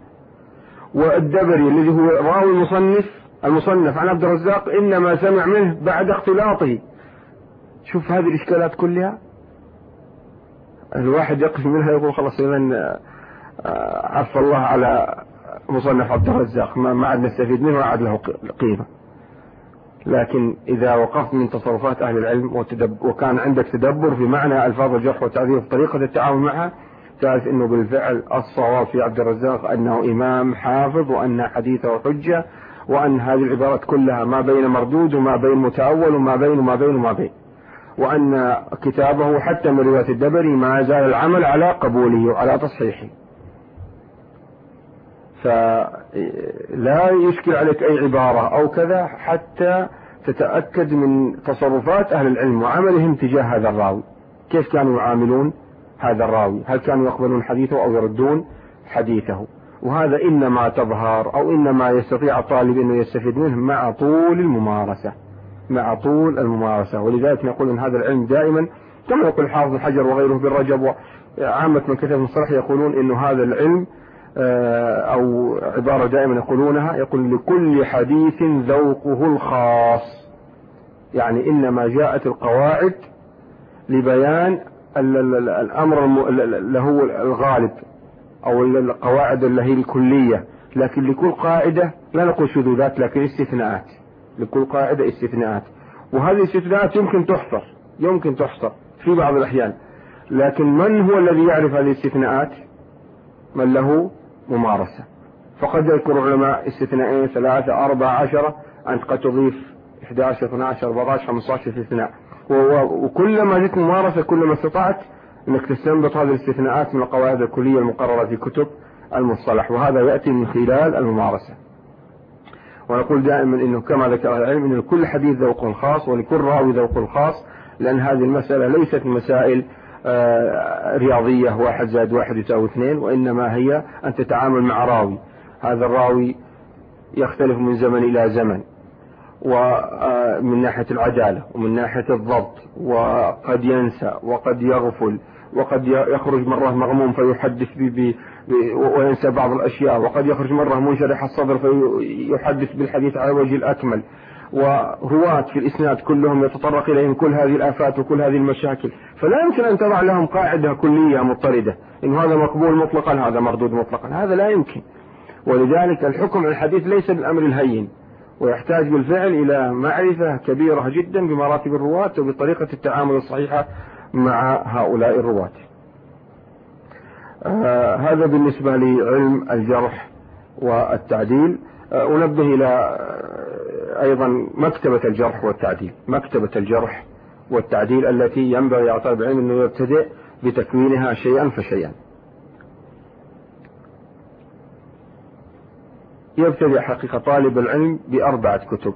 والدبري الذي هو راوي المصنف المصنف عن عبد الرزاق إنما سمع منه بعد اختلاطه. شوف هذه الإشكالات كلها. الواحد يقف منها يقول خلاص من آه، عفى الله على مصنف عبد الرزاق. ما عاد نستفيد منه وعاد له قيمة. لكن إذا وقفت من تصرفات أهل العلم وكان عندك تدبر في معنى ألفاظ الجرح والتعديل وطريقة التعامل معها تعرف أنه بالفعل الصواب في عبد الرزاق أنه إمام حافظ وأن حديثه حجة وأن هذه العبارات كلها ما بين مردود وما بين متأول وما بين وما بين وما بين. وأن كتابه حتى من رواية الدبري ما زال العمل على قبوله وعلى تصحيحه. فلا يشكل عليك أي عبارة أو كذا حتى تتأكد من تصرفات أهل العلم وعملهم تجاه هذا الراوي. كيف كانوا يعاملون هذا الراوي؟ هل كانوا يقبلون حديثه أو يردون حديثه؟ وهذا إنما تظهر أو إنما يستطيع الطالب أنه يستفيد منه مع طول الممارسة مع طول الممارسة. ولذلك نقول أن هذا العلم دائما كما يقول الحافظ الحجر وغيره بالرجب وعامة من كتب المصطلح يقولون أنه هذا العلم آه، أو عبارة دائما يقولونها يقول لكل حديث ذوقه الخاص. يعني إنما جاءت القواعد لبيان الأمر هو الغالب. أو القواعد اللي هي الكلية. لكن لكل قاعدة لا نقول شذوذات لكن استثناءات. لكل قاعدة استثناءات. وهذه الاستثناءات يمكن تحصر يمكن تحصر في بعض الأحيان. لكن من هو الذي يعرف هذه الاستثناءات؟ من له ممارسة. فقد يذكر العلماء استثناءين ثلاثة أربعة عشرة أنت قد تضيف 11 12 14 15 استثناء وكلما جئت ممارسة كلما استطعت إنك تستنبط هذه الاستثناءات من القواعد الكلية المقررة في كتب المصطلح وهذا يأتي من خلال الممارسة. ونقول دائما إنه كما ذكر العلم إن لكل حديث ذوق خاص ولكل راوي ذوق خاص لأن هذه المسألة ليست مسائل آه، رياضية واحد زائد واحد يساوي اثنين وإنما هي ان تتعامل مع راوي. هذا الراوي يختلف من زمن إلى زمن. ومن ناحية العدالة ومن ناحية الضبط وقد ينسى وقد يغفل وقد يخرج مرة مغموم فيحدث بي وينسى بعض الأشياء وقد يخرج مرة منشرح الصدر فيحدث بالحديث على وجه الأكمل ورواة في الإسناد كلهم يتطرق إليهم كل هذه الآفات وكل هذه المشاكل فلا يمكن أن تضع لهم قاعدة كلية مضطردة إن هذا مقبول مطلقا هذا مردود مطلقا هذا لا يمكن ولذلك الحكم على الحديث ليس بالأمر الهين ويحتاج بالفعل إلى معرفة كبيرة جدا بمراتب الرواة وبطريقة التعامل الصحيحة مع هؤلاء الرواة. آه هذا بالنسبة لعلم الجرح والتعديل. آه أنبه إلى آه أيضا مكتبة الجرح والتعديل. مكتبة الجرح والتعديل التي ينبغي على طالب العلم أنه يبتدئ بتكوينها شيئا فشيئا. يبتدئ حقيقة طالب العلم بأربعة كتب.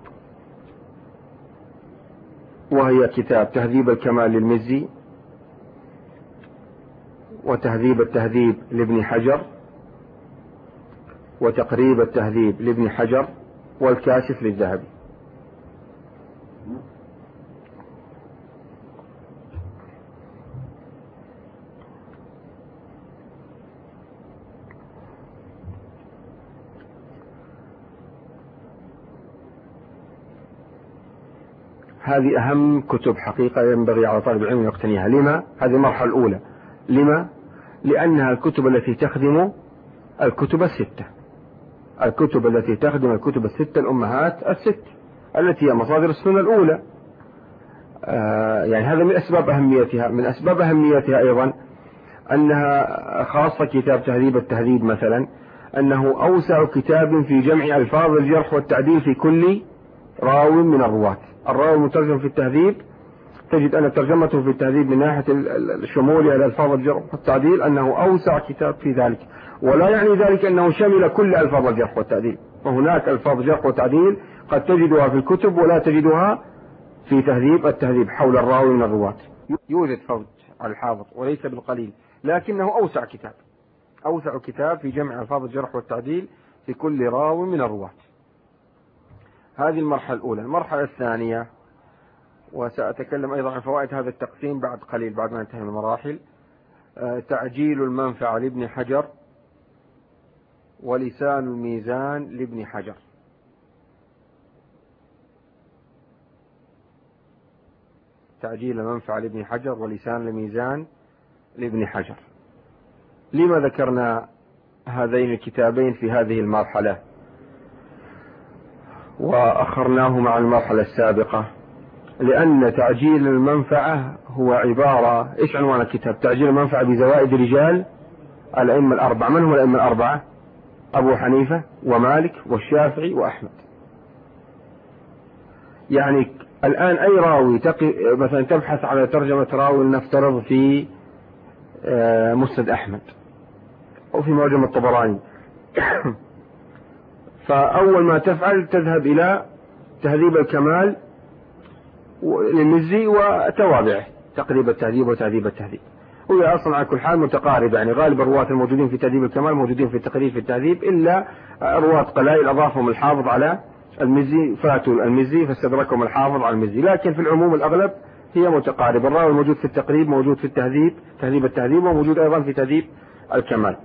وهي كتاب تهذيب الكمال للمزي وتهذيب التهذيب لابن حجر وتقريب التهذيب لابن حجر والكاشف للذهبي. هذه أهم كتب حقيقة ينبغي على طالب العلم يقتنيها. لما؟ هذه المرحلة الأولى. لما؟ لأنها الكتب التي تخدم الكتب الستة. الكتب التي تخدم الكتب الستة الأمهات الست التي هي مصادر السنة الأولى. آه يعني هذا من أسباب أهميتها. من أسباب أهميتها أيضا أنها خاصة كتاب تهذيب التهذيب مثلا أنه أوسع كتاب في جمع ألفاظ الجرح والتعديل في كل راو من الرواة. الراوي المترجم في التهذيب. تجد أن ترجمته في التهذيب من ناحية الشمول على ألفاظ الجرح والتعديل أنه أوسع كتاب في ذلك. ولا يعني ذلك أنه شمل كل ألفاظ الجرح والتعديل. وهناك ألفاظ جرح وتعديل قد تجدها في الكتب ولا تجدها في تهذيب التهذيب حول الراوي من الرواة. يوجد فوج على الحافظ وليس بالقليل لكنه أوسع كتاب. أوسع كتاب في جمع ألفاظ الجرح والتعديل في كل راوي من الرواة. هذه المرحلة الأولى. المرحلة الثانية وسأتكلم أيضا عن فوائد هذا التقسيم بعد قليل بعد ما ننتهي من المراحل. آه، تعجيل المنفعة لابن حجر ولسان الميزان لابن حجر. تعجيل المنفعة لابن حجر ولسان الميزان لابن حجر. لما ذكرنا هذين الكتابين في هذه المرحلة؟ وأخرناه مع المرحلة السابقة لأن تعجيل المنفعة هو عبارة إيش عنوان الكتاب؟ تعجيل المنفعة بزوائد رجال الأئمة الأربعة. من هم الأئمة الأربعة؟ أبو حنيفة ومالك والشافعي وأحمد. يعني الآن أي راوي تقي مثلا تبحث على ترجمة راوي نفترض في آه، مسند أحمد أو في معجم الطبراني. فأول ما تفعل تذهب إلى تهذيب الكمال للمزي وتوابعه تقريب التهذيب وتهذيب التهذيب. وهي أصلا على كل حال متقاربة يعني غالب الرواة الموجودين في تهذيب الكمال موجودين في التقريب في التهذيب إلا رواة قلائل أضافهم الحافظ على المزي فاتوا المزي فاستدركهم الحافظ على المزي. لكن في العموم الأغلب هي متقاربة. الراوي الموجود في التقريب موجود في التهذيب تهذيب التهذيب وموجود أيضا في تهذيب الكمال.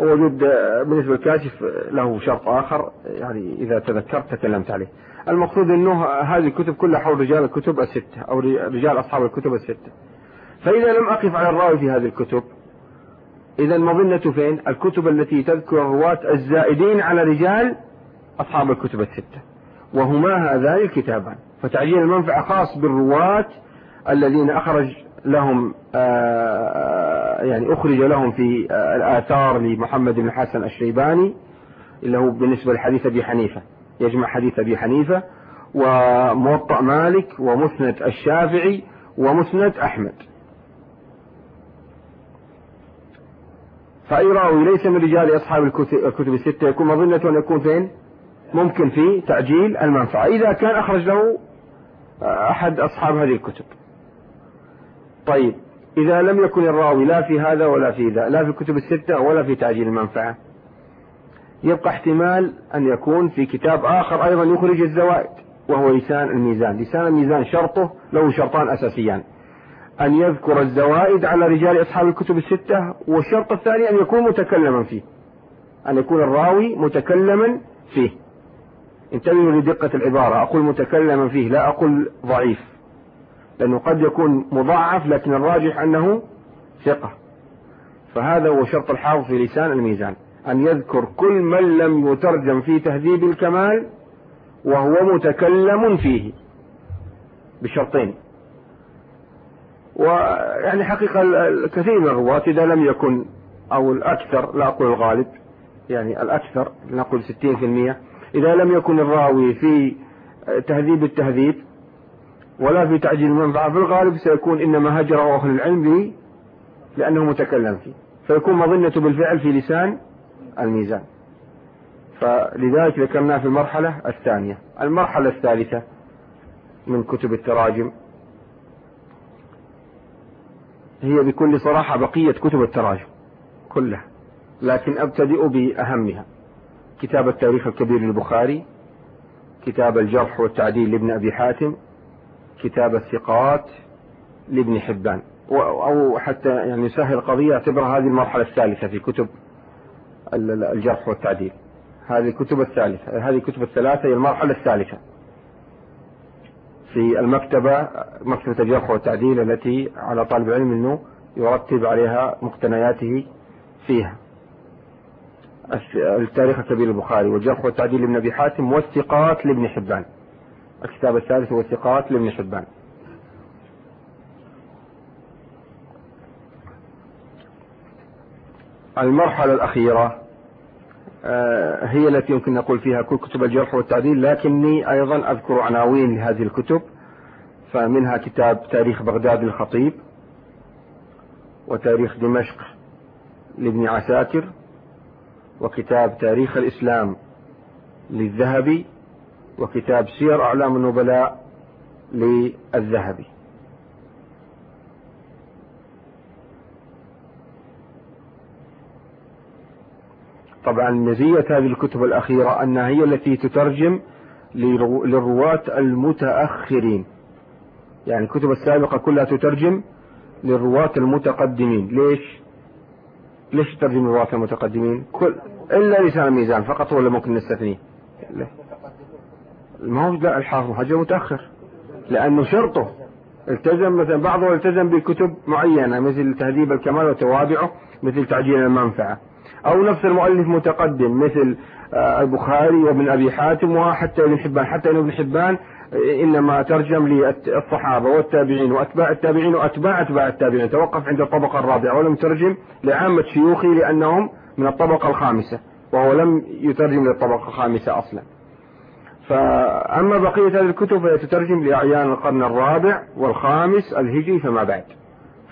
ووجود بالنسبة للكاشف له شرط آخر يعني إذا تذكرت تكلمت عليه. المقصود أنه هذه الكتب كلها حول رجال الكتب الستة أو رجال أصحاب الكتب الستة فإذا لم أقف على الراوي في هذه الكتب إذا المظنة فين؟ الكتب التي تذكر الرواة الزائدين على رجال أصحاب الكتب الستة وهما هذان الكتابان. فتعجيل المنفعة خاص بالرواة الذين أخرج لهم آه، يعني أخرج لهم في آه، الآثار لمحمد بن حسن الشيباني اللي هو بالنسبة لحديث أبي حنيفة يجمع حديث أبي حنيفة وموطأ مالك ومسند الشافعي ومسند أحمد. فأي راوي ليس من رجال أصحاب الكتب الستة يكون مظنة أن يكون فين؟ ممكن في تعجيل المنفعة. إذا كان أخرج له أحد أصحاب هذه الكتب. طيب إذا لم يكن الراوي لا في هذا ولا في ذا لا في الكتب الستة ولا في تعجيل المنفعة. يبقى احتمال أن يكون في كتاب آخر أيضا يخرج الزوائد وهو لسان الميزان. لسان الميزان شرطه له شرطان أساسيان. أن يذكر الزوائد على رجال أصحاب الكتب الستة والشرط الثاني أن يكون متكلما فيه. أن يكون الراوي متكلما فيه. انتبهوا لدقة العبارة. أقول متكلما فيه لا أقول ضعيف. لأنه قد يكون مضاعف لكن الراجح أنه ثقة. فهذا هو شرط الحافظ في لسان الميزان أن يذكر كل من لم يترجم في تهذيب الكمال وهو متكلم فيه بشرطين. ويعني حقيقة الكثير من الرواة إذا لم يكن أو الأكثر لا أقول الغالب يعني الأكثر نقول 60% إذا لم يكن الراوي في تهذيب التهذيب ولا في تعجيل المنفعة. في الغالب سيكون إنما هجره أهل العلم به لأنه متكلم فيه. فيكون مظنة بالفعل في لسان الميزان. فلذلك ذكرناه في المرحلة الثانية. المرحلة الثالثة من كتب التراجم. هي بكل صراحة بقية كتب التراجم كلها. لكن أبتدئ بأهمها. كتاب التاريخ الكبير للبخاري كتاب الجرح والتعديل لابن أبي حاتم كتاب الثقات لابن حبان. أو حتى يعني يسهل القضية اعتبرها هذه المرحلة الثالثة في كتب الجرح والتعديل. هذه الكتب الثالثة هذه الكتب الثلاثة هي المرحلة الثالثة في المكتبة مكتبة الجرح والتعديل التي على طالب العلم إنه يرتب عليها مقتنياته فيها. التاريخ الكبير البخاري والجرح والتعديل لابن أبي حاتم والثقات لابن حبان. الكتاب الثالث هو الثقات لابن حبان. المرحلة الأخيرة آه، هي التي يمكن نقول فيها كل كتب الجرح والتعديل لكني أيضا أذكر عناوين لهذه الكتب فمنها كتاب تاريخ بغداد للخطيب وتاريخ دمشق لابن عساكر وكتاب تاريخ الإسلام للذهبي وكتاب سير أعلام النبلاء للذهبي. طبعا مزية هذه الكتب الأخيرة أنها هي التي تترجم للرواة المتأخرين. يعني الكتب السابقة كلها تترجم للرواة المتقدمين. ليش؟ ليش تترجم للرواة المتقدمين؟ كل إلا لسان الميزان فقط ولا ممكن نستثنيه؟ ما هو الحافظ حجر متأخر. لأنه شرطه التزم مثلا بعضه التزم بكتب معينة مثل تهذيب الكمال وتوابعه مثل تعجيل المنفعة. أو نفس المؤلف متقدم مثل آه، البخاري وابن أبي حاتم وحتى ابن حبان حتى ابن حبان آه، إنما ترجم للصحابة والتابعين وأتباع التابعين وأتباع أتباع التابعين. توقف عند الطبقة الرابعة ولم يترجم لعامة شيوخي لأنهم من الطبقة الخامسة وهو لم يترجم للطبقة الخامسة أصلا. فأما بقية هذه الكتب فهي تترجم لأعيان القرن الرابع والخامس الهجري فما بعد.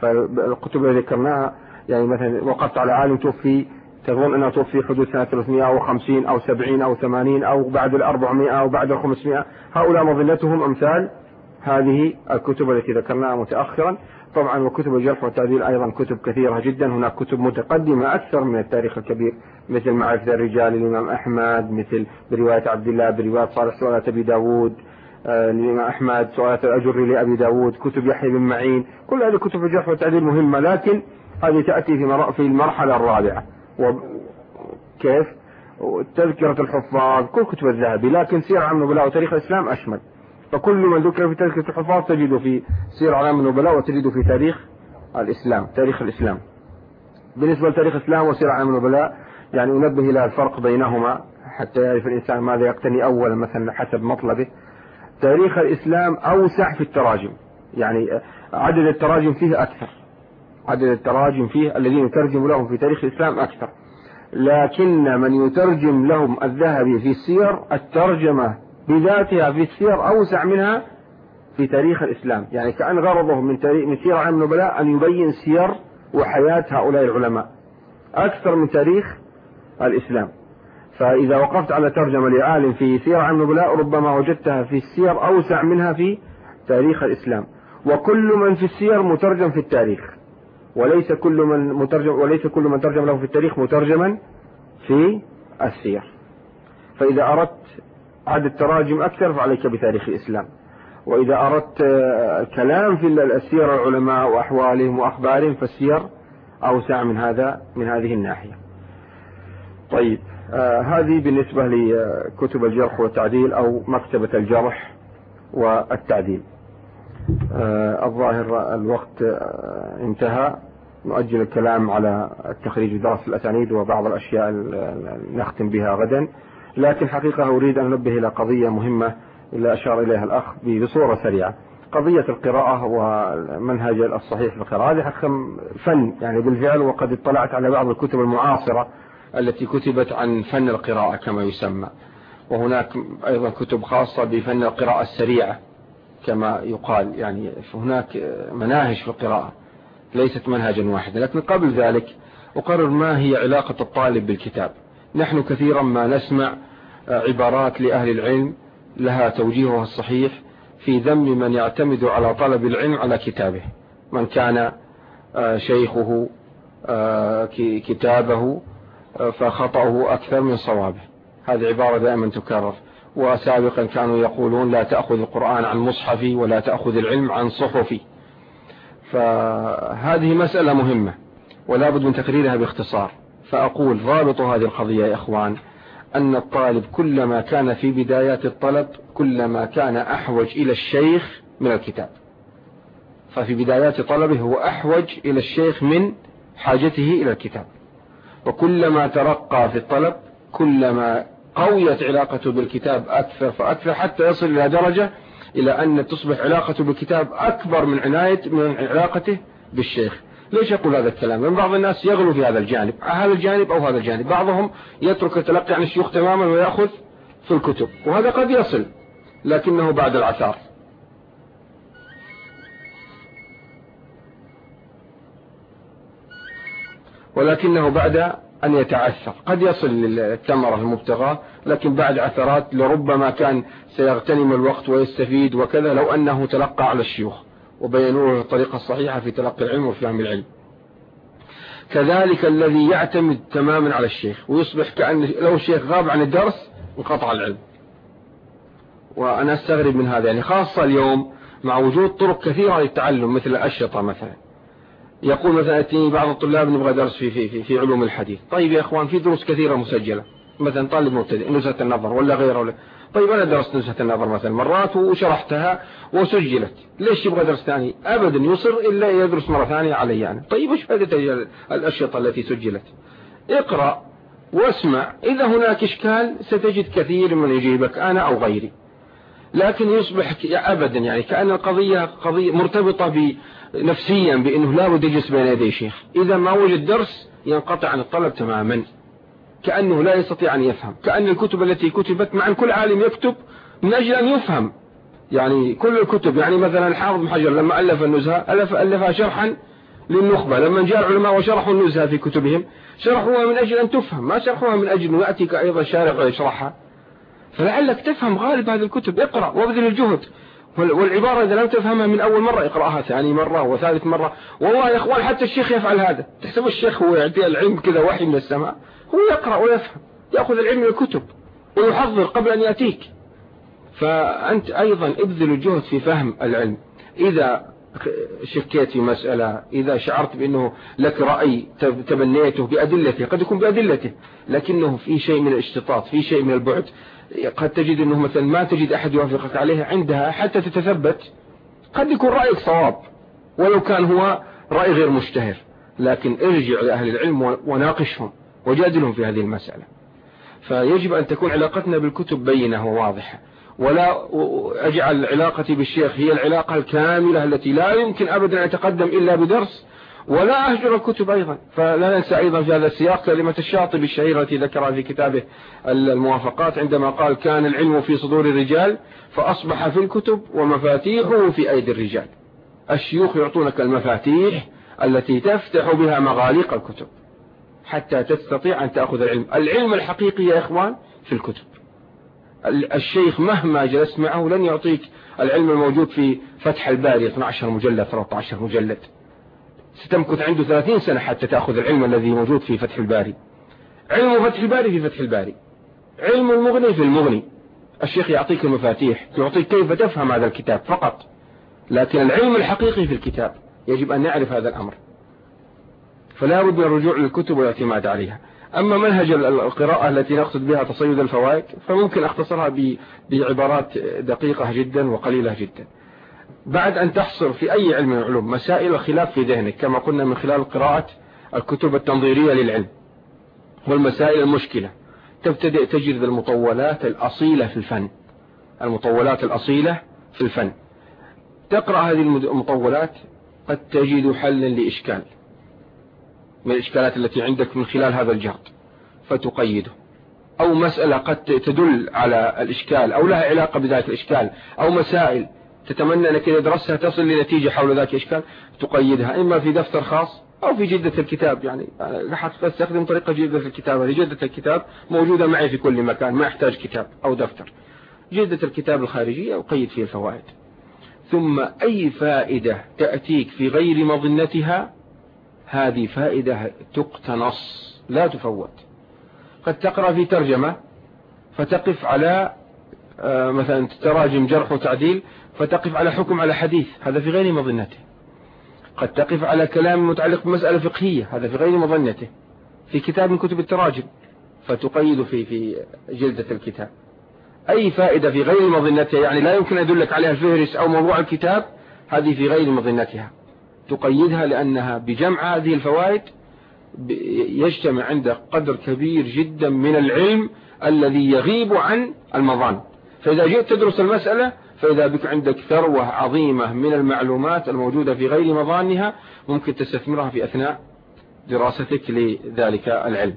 فالكتب التي ذكرناها يعني مثلا وقفت على عالم توفي تظن أنه توفي حدود سنة 350 أو 70 أو 80 أو بعد ال 400 أو بعد ال 500 هؤلاء مظلتهم أمثال هذه الكتب التي ذكرناها متأخرا. طبعا وكتب الجرح والتعديل أيضا كتب كثيرة جدا. هناك كتب متقدمة أكثر من التاريخ الكبير مثل معرفة الرجال الإمام أحمد مثل برواية عبد الله برواية صالح سؤالات أبي داود. آه، الإمام أحمد سؤالات الأجري لأبي داود. كتب يحيى بن معين. كل هذه كتب الجرح والتعديل مهمة لكن هذه تأتي في في المرحلة الرابعة. كيف؟ تذكرة الحفاظ كل كتب الذهبي لكن سير عام النبلاء وتاريخ الإسلام أشمل. فكل من ذكر في تذكرة الحفاظ تجده في سير علام النبلاء وتجده في تاريخ الإسلام تاريخ الإسلام. بالنسبة لتاريخ الإسلام وسير علام النبلاء يعني أنبه إلى الفرق بينهما حتى يعرف الإنسان ماذا يقتني أولا مثلا حسب مطلبه. تاريخ الإسلام أوسع في التراجم يعني عدد التراجم فيه أكثر. عدد التراجم فيه الذين يترجم لهم في تاريخ الإسلام أكثر. لكن من يترجم لهم الذهبي في السير الترجمة بذاتها في السير أوسع منها في تاريخ الإسلام. يعني كأن غرضه من, تاريخ من سير عن النبلاء أن يبين سير وحياة هؤلاء العلماء. أكثر من تاريخ الإسلام. فإذا وقفت على ترجمة لعالم في سير عن النبلاء ربما وجدتها في السير أوسع منها في تاريخ الإسلام. وكل من في السير مترجم في التاريخ. وليس كل من مترجم وليس كل من ترجم له في التاريخ مترجما في السير. فإذا أردت عدد تراجم أكثر فعليك بتاريخ الإسلام. وإذا أردت كلام في السير العلماء وأحوالهم وأخبارهم فالسير أوسع من هذا من هذه الناحية. طيب آه هذه بالنسبة لكتب الجرح والتعديل أو مكتبة الجرح والتعديل. آه الظاهر الوقت آه انتهى. نؤجل الكلام على التخريج ودرس الأسانيد وبعض الأشياء نختم بها غدا. لكن حقيقة أريد أن أنبه إلى قضية مهمة اللي أشار إليها الأخ بصورة سريعة. قضية القراءة ومنهج الصحيح في القراءة هذه فن يعني بالفعل وقد اطلعت على بعض الكتب المعاصرة التي كتبت عن فن القراءة كما يسمى. وهناك أيضا كتب خاصة بفن القراءة السريعة كما يقال. يعني هناك مناهج في القراءة ليست منهجا واحدا. لكن قبل ذلك أقرر ما هي علاقة الطالب بالكتاب. نحن كثيرا ما نسمع عبارات لأهل العلم لها توجيهها الصحيح في ذم من يعتمد على طلب العلم على كتابه. من كان شيخه كتابه فخطأه أكثر من صوابه. هذه عبارة دائما تكرر. وسابقا كانوا يقولون لا تأخذ القرآن عن مصحفي ولا تأخذ العلم عن صحفي. فهذه مسألة مهمة ولا بد من تقريرها باختصار. فأقول رابط هذه القضية يا إخوان أن الطالب كلما كان في بدايات الطلب كلما كان أحوج إلى الشيخ من الكتاب. ففي بدايات طلبه هو أحوج إلى الشيخ من حاجته إلى الكتاب. وكلما ترقى في الطلب كلما قويت علاقته بالكتاب أكثر فأكثر حتى يصل إلى درجة إلى أن تصبح علاقته بالكتاب أكبر من عناية من علاقته بالشيخ. ليش أقول هذا الكلام؟ لأن بعض الناس يغلو في هذا الجانب هذا الجانب أو هذا الجانب. بعضهم يترك التلقي عن الشيوخ تماما ويأخذ في الكتب وهذا قد يصل لكنه بعد العثار ولكنه بعد أن يتعثر. قد يصل للثمرة المبتغاة لكن بعد عثرات لربما كان سيغتنم الوقت ويستفيد وكذا لو أنه تلقى على الشيوخ. وبينوا له الطريقة الصحيحة في تلقي العلم وفهم العلم. كذلك الذي يعتمد تماما على الشيخ ويصبح كأن لو الشيخ غاب عن الدرس انقطع العلم. وأنا أستغرب من هذا يعني خاصة اليوم مع وجود طرق كثيرة للتعلم مثل الأشرطة مثلا. يقول مثلا أتيني بعض الطلاب نبغى درس في, في, في, في علوم الحديث. طيب يا أخوان في دروس كثيرة مسجلة مثلا طالب مبتدئ نزهة النظر ولا غيره ولا. طيب أنا درست نزهة النظر مثلا مرات وشرحتها وسجلت. ليش يبغى درس ثاني؟ أبدا يصر إلا يدرس مرة ثانية علي يعني. طيب وش فائدة الأشرطة التي سجلت؟ اقرأ واسمع. إذا هناك إشكال ستجد كثير من يجيبك أنا أو غيري. لكن يصبح أبدا يعني كأن القضية قضية مرتبطة نفسيا بأنه لا بد يجلس بين يدي شيخ. إذا ما وجد درس ينقطع عن الطلب تماما. كأنه لا يستطيع أن يفهم. كأن الكتب التي كتبت مع كل عالم يكتب من أجل أن يفهم. يعني كل الكتب يعني مثلا الحافظ بن حجر لما ألف النزهة ألف ألفها شرحا للنخبة. لما جاء العلماء وشرحوا النزهة في كتبهم شرحوها من أجل أن تفهم. ما شرحوها من أجل أن يأتيك أيضا شارح ويشرحها. فلعلك تفهم غالب هذه الكتب. اقرأ وابذل الجهد. والعبارة إذا لم تفهمها من أول مرة اقرأها ثاني مرة وثالث مرة. والله يا أخوان حتى الشيخ يفعل هذا. تحسب الشيخ هو يعطي العلم كذا وحي من السماء. هو يقرأ ويفهم يأخذ العلم من الكتب ويحضر قبل أن يأتيك. فأنت أيضا ابذل الجهد في فهم العلم. إذا شكيت في مسألة إذا شعرت بأنه لك رأي تبنيته بأدلته قد يكون بأدلته لكنه في شيء من الاشتطاط في شيء من البعد. قد تجد أنه مثلا ما تجد أحد يوافقك عليها عندها حتى تتثبت. قد يكون رأيك صواب ولو كان هو رأي غير مشتهر. لكن ارجع لأهل العلم وناقشهم. وجادلهم في هذه المسألة. فيجب أن تكون علاقتنا بالكتب بينة وواضحة. ولا أجعل علاقتي بالشيخ هي العلاقة الكاملة التي لا يمكن أبدا أن أتقدم إلا بدرس. ولا أهجر الكتب أيضا. فلا ننسى أيضا في هذا السياق كلمة الشاطبي الشهيرة التي ذكرها في كتابه الموافقات عندما قال كان العلم في صدور الرجال فأصبح في الكتب ومفاتيحه في أيدي الرجال. الشيوخ يعطونك المفاتيح التي تفتح بها مغاليق الكتب. حتى تستطيع أن تأخذ العلم. العلم الحقيقي يا إخوان في الكتب. الشيخ مهما جلست معه لن يعطيك العلم الموجود في فتح الباري 12 مجلد 13 مجلد. ستمكث عنده 30 سنة حتى تأخذ العلم الذي موجود في فتح الباري. علم فتح الباري في فتح الباري. علم المغني في المغني. الشيخ يعطيك المفاتيح يعطيك كيف تفهم هذا الكتاب فقط. لكن العلم الحقيقي في الكتاب يجب أن نعرف هذا الأمر. فلا بد من الرجوع للكتب والاعتماد عليها. أما منهج القراءة التي نقصد بها تصيد الفوائد فممكن أختصرها بعبارات دقيقة جدا وقليلة جدا. بعد أن تحصر في أي علم من العلوم مسائل الخلاف في ذهنك كما قلنا من خلال قراءة الكتب التنظيرية للعلم والمسائل المشكلة تبتدئ تجد المطولات الأصيلة في الفن. المطولات الأصيلة في الفن. تقرأ هذه المطولات قد تجد حلا لإشكال. من الإشكالات التي عندك من خلال هذا الجهد فتقيده. أو مسألة قد تدل على الإشكال أو لها علاقة بذلك الإشكال أو مسائل تتمنى أنك إذا درستها تصل لنتيجة حول ذاك الإشكال تقيدها. إما في دفتر خاص أو في جدة الكتاب. يعني حتى أستخدم طريقة جدة الكتاب. هذه جدة الكتاب موجودة معي في كل مكان ما يحتاج كتاب أو دفتر. جدة الكتاب الخارجية أقيد فيه الفوائد. ثم أي فائدة تأتيك في غير مظنتها هذه فائدة تقتنص لا تفوت. قد تقرأ في ترجمة فتقف على آه، مثلا تراجم جرح وتعديل فتقف على حكم على حديث هذا في غير مظنته. قد تقف على كلام متعلق بمسألة فقهية هذا في غير مظنته. في كتاب من كتب التراجم فتقيد في في جلدة الكتاب. أي فائدة في غير مظنتها؟ يعني لا يمكن أن يدلك عليها الفهرس أو موضوع الكتاب هذه في غير مظنتها. تقيدها لأنها بجمع هذه الفوائد يجتمع عندك قدر كبير جدا من العلم الذي يغيب عن المظان. فإذا جئت تدرس المسألة فإذا بك عندك ثروة عظيمة من المعلومات الموجودة في غير مظانها ممكن تستثمرها في أثناء دراستك لذلك العلم.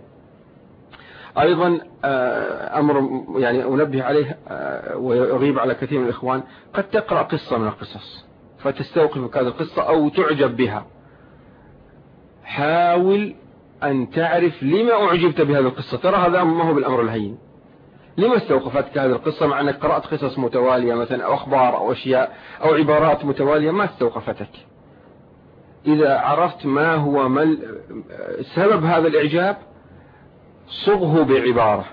أيضا آه، أمر يعني أنبه عليه آه، ويغيب على كثير من الإخوان قد تقرأ قصة من القصص. فتستوقفك هذه القصة أو تعجب بها. حاول أن تعرف لما أعجبت بهذه القصة. ترى هذا ما هو بالأمر الهين. لما استوقفتك هذه القصة؟ مع أنك قرأت قصص متوالية مثلا أو أخبار أو أشياء أو عبارات متوالية ما استوقفتك. إذا عرفت ما هو مل سبب هذا الإعجاب صغه بعبارة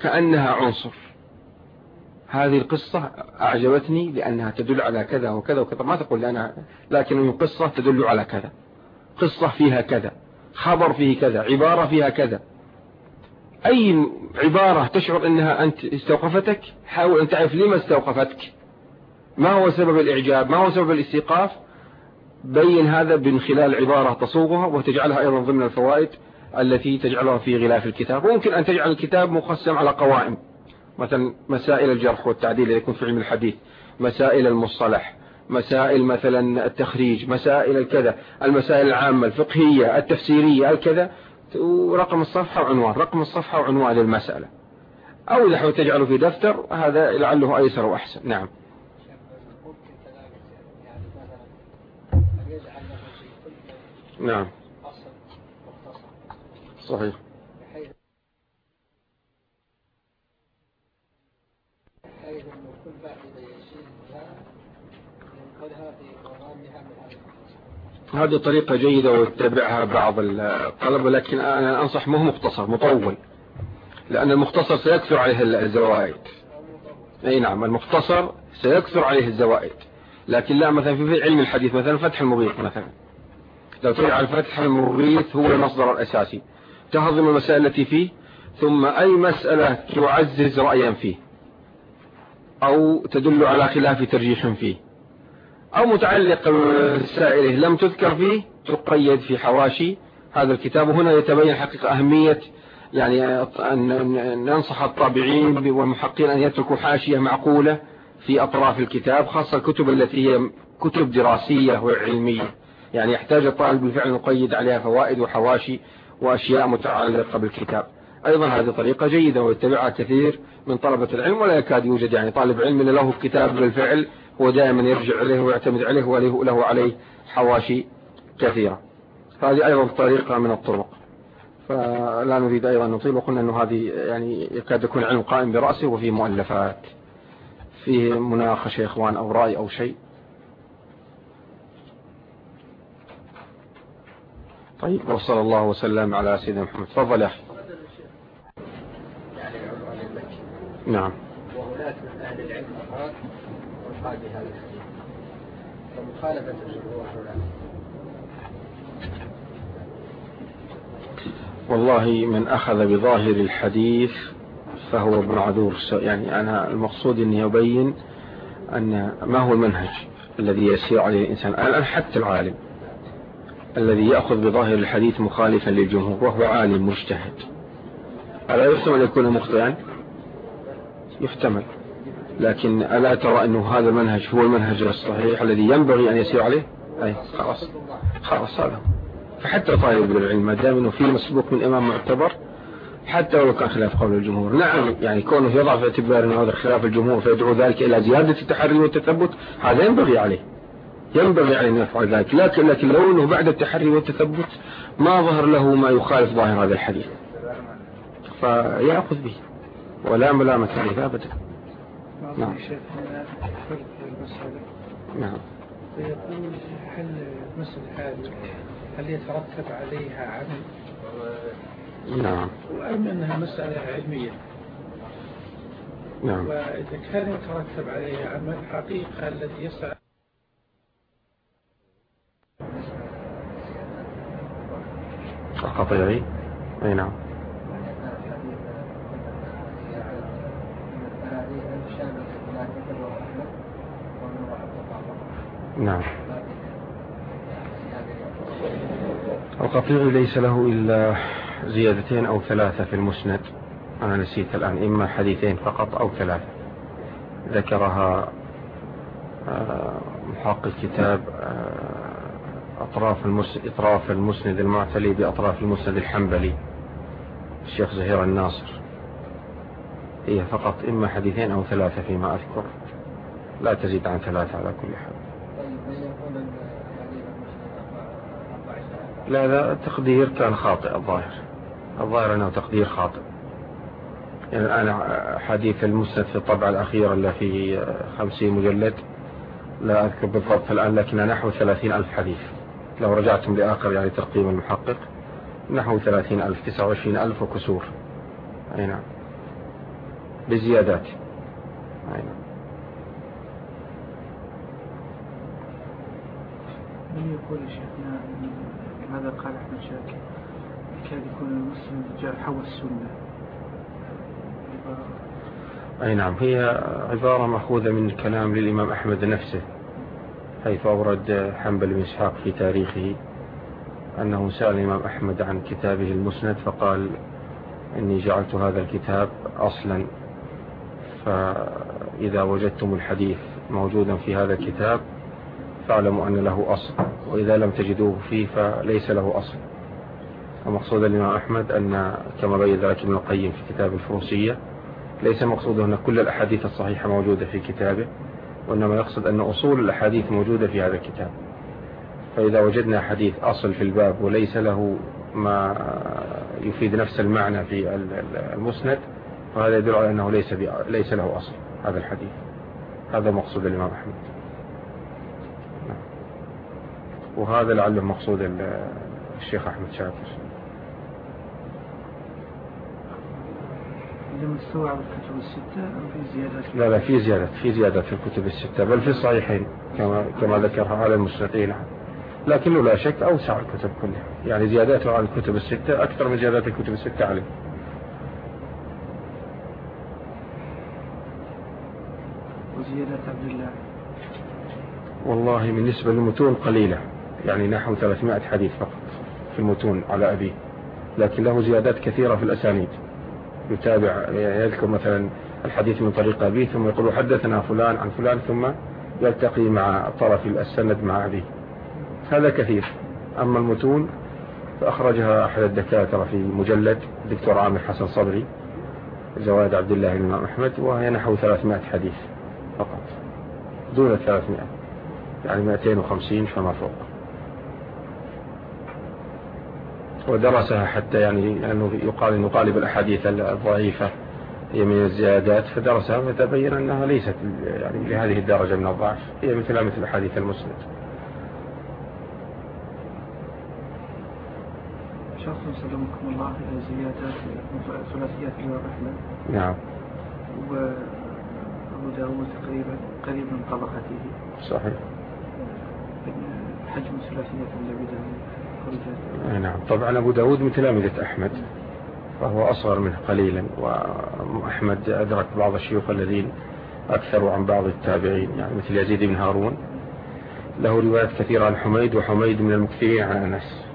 كأنها عنصر. هذه القصة أعجبتني لأنها تدل على كذا وكذا وكذا. ما تقول أنا لكن قصة تدل على كذا. قصة فيها كذا. خبر فيه كذا. عبارة فيها كذا. أي عبارة تشعر أنها أنت استوقفتك؟ حاول أن تعرف لما استوقفتك. ما هو سبب الإعجاب؟ ما هو سبب الاستيقاف؟ بين هذا من خلال عبارة تصوغها وتجعلها أيضا ضمن الفوائد التي تجعلها في غلاف الكتاب. وممكن أن تجعل الكتاب مقسم على قوائم. مثلا مسائل الجرح والتعديل اللي يكون في علم الحديث مسائل المصطلح مسائل مثلا التخريج مسائل الكذا المسائل العامة الفقهية التفسيرية الكذا ورقم الصفحة وعنوان رقم الصفحة وعنوان المسألة أو إذا حاول تجعله في دفتر هذا لعله أيسر وأحسن. نعم. نعم. صحيح. هذه طريقة جيدة ويتبعها بعض الطلبة لكن أنا أنصح مو مختصر مطول. لأن المختصر سيكثر عليه الزوائد. أي نعم المختصر سيكثر عليه الزوائد. لكن لا مثلا في علم الحديث مثلا فتح المغيث مثلا. لو ترجع على فتح المغيث هو المصدر الأساسي. تهضم المسائل التي فيه ثم أي مسألة تعزز رأيا فيه أو تدل على خلاف ترجيح فيه. أو متعلق بسائله لم تذكر فيه تقيد في حواشي هذا الكتاب. وهنا يتبين حقيقة أهمية يعني أن ننصح الطابعين والمحقين أن يتركوا حاشية معقولة في أطراف الكتاب خاصة الكتب التي هي كتب دراسية وعلمية. يعني يحتاج الطالب بالفعل نقيد عليها فوائد وحواشي وأشياء متعلقة بالكتاب. أيضا هذه طريقة جيدة ويتبعها كثير من طلبة العلم ولا يكاد يوجد يعني طالب علم له كتاب بالفعل هو دائما يرجع إليه ويعتمد عليه وله عليه حواشي كثيرة. هذه أيضا طريقة من الطرق. فلا نريد أيضا نطيل. وقلنا أنه هذه يعني يكاد يكون علم قائم برأسه وفيه مؤلفات فيه مناقشة إخوان أو رأي أو شيء. طيب وصلى الله وسلم على سيدنا محمد. تفضل يا أخي. نعم وهناك من أهل العلم أخرى وقال بهذا الحديث. الجمهور والله من أخذ بظاهر الحديث فهو ابن عذور يعني أنا المقصود أني أبين أن ما هو المنهج الذي يسير عليه الإنسان؟ الآن حتى العالم. الذي يأخذ بظاهر الحديث مخالفا للجمهور وهو عالم مجتهد. ألا يحتمل أن يكون مخطئا؟ يحتمل. لكن ألا ترى أنه هذا المنهج هو المنهج الصحيح الذي ينبغي أن يسير عليه؟ أي خلاص. خلاص هذا فحتى طالب العلم ما دام أنه في مسبوق من إمام معتبر حتى لو كان خلاف قول الجمهور. نعم يعني كونه يضع في اعتبار أن هذا خلاف الجمهور فيدعو ذلك إلى زيادة التحري والتثبت هذا ينبغي عليه. ينبغي عليه أن يفعل ذلك. لكن لكن لو أنه بعد التحري والتثبت ما ظهر له ما يخالف ظاهر هذا الحديث. فيأخذ به. ولا ملامة عليه أبدا. نعم. نعم. فيقول هل المسألة هذه هل يترتب عليها عمل نعم. وأم أنها مسألة علمية. نعم. وإذا كان يترتب عليها عمل حقيقة الذي يسعى القطيعي أي نعم. نعم. القطيع ليس له إلا زيادتين أو ثلاثة في المسند. أنا نسيت الآن إما حديثين فقط أو ثلاثة. ذكرها آه، محقق كتاب آه، أطراف إطراف المسند المعتلي بأطراف المسند الحنبلي الشيخ زهير الناصر. هي فقط إما حديثين أو ثلاثة فيما أذكر. لا تزيد عن ثلاثة على كل حال. لا لا تقدير كان خاطئ الظاهر. الظاهر أنه تقدير خاطئ. يعني الآن حديث المسند في الطبعة الأخيرة اللي في خمسين مجلد لا أذكر بالضبط الآن لكن نحو ثلاثين ألف حديث. لو رجعتم لآخر يعني تقييم المحقق نحو ثلاثين ألف تسعة وعشرين ألف وكسور. أي نعم. بزيادات. أي نعم. من يقول شيخنا ماذا قال أحمد شاكر كاد يكون المسلم جاء حول السنة. أي نعم هي عبارة مأخوذة من كلام للإمام أحمد نفسه حيث أورد حنبل بن إسحاق في تاريخه أنه سأل الإمام أحمد عن كتابه المسند فقال إني جعلت هذا الكتاب أصلا فإذا وجدتم الحديث موجودا في هذا الكتاب فاعلموا أن له أصل وإذا لم تجدوه فيه فليس له أصل. ومقصود الإمام أحمد أن كما بين ذلك ابن القيم في كتاب الفروسية ليس مقصوده أن كل الأحاديث الصحيحة موجودة في كتابه وإنما يقصد أن أصول الأحاديث موجودة في هذا الكتاب. فإذا وجدنا حديث أصل في الباب وليس له ما يفيد نفس المعنى في المسند فهذا يدل على أنه ليس, ليس له أصل هذا الحديث. هذا مقصود الإمام أحمد. وهذا لعله مقصود الشيخ أحمد شاكر. لما استوعب الكتب الستة أم في زيادات لا لا في زيادة في زيادة في الكتب الستة بل في الصحيحين كما كما ذكرها على المسندين لكنه لا شك أوسع الكتب كلها. يعني زياداته على الكتب الستة أكثر من زيادات الكتب الستة عليه. وزيادات عبد الله؟ والله بالنسبة للمتون قليلة. يعني نحو 300 حديث فقط في المتون على أبيه لكن له زيادات كثيرة في الأسانيد. يتابع يذكر مثلا الحديث من طريق أبيه ثم يقول حدثنا فلان عن فلان ثم يلتقي مع طرف السند مع أبيه. هذا كثير. أما المتون فأخرجها أحد الدكاترة في مجلد دكتور عامر حسن صبري زواد عبد الله بن أحمد وهي نحو 300 حديث فقط. دون 300 يعني 250 فما فوق. ودرسها حتى يعني لأنه يقال أنه قالب الأحاديث الضعيفة هي من الزيادات فدرسها فتبين أنها ليست يعني لهذه الدرجة من الضعف هي مثل مثل أحاديث المسند. شخص سلمكم الله إلى زيادات ثلاثيات الإمام أحمد نعم. وأبو داود تقريبا قريب من طبقته صحيح. حجم ثلاثية لأبي داود نعم. طبعا أبو داود من تلامذة أحمد فهو أصغر منه قليلا وأحمد أدرك بعض الشيوخ الذين أكثروا عن بعض التابعين يعني مثل يزيد بن هارون. له روايات كثيرة عن حميد وحميد من المكثرين عن أنس.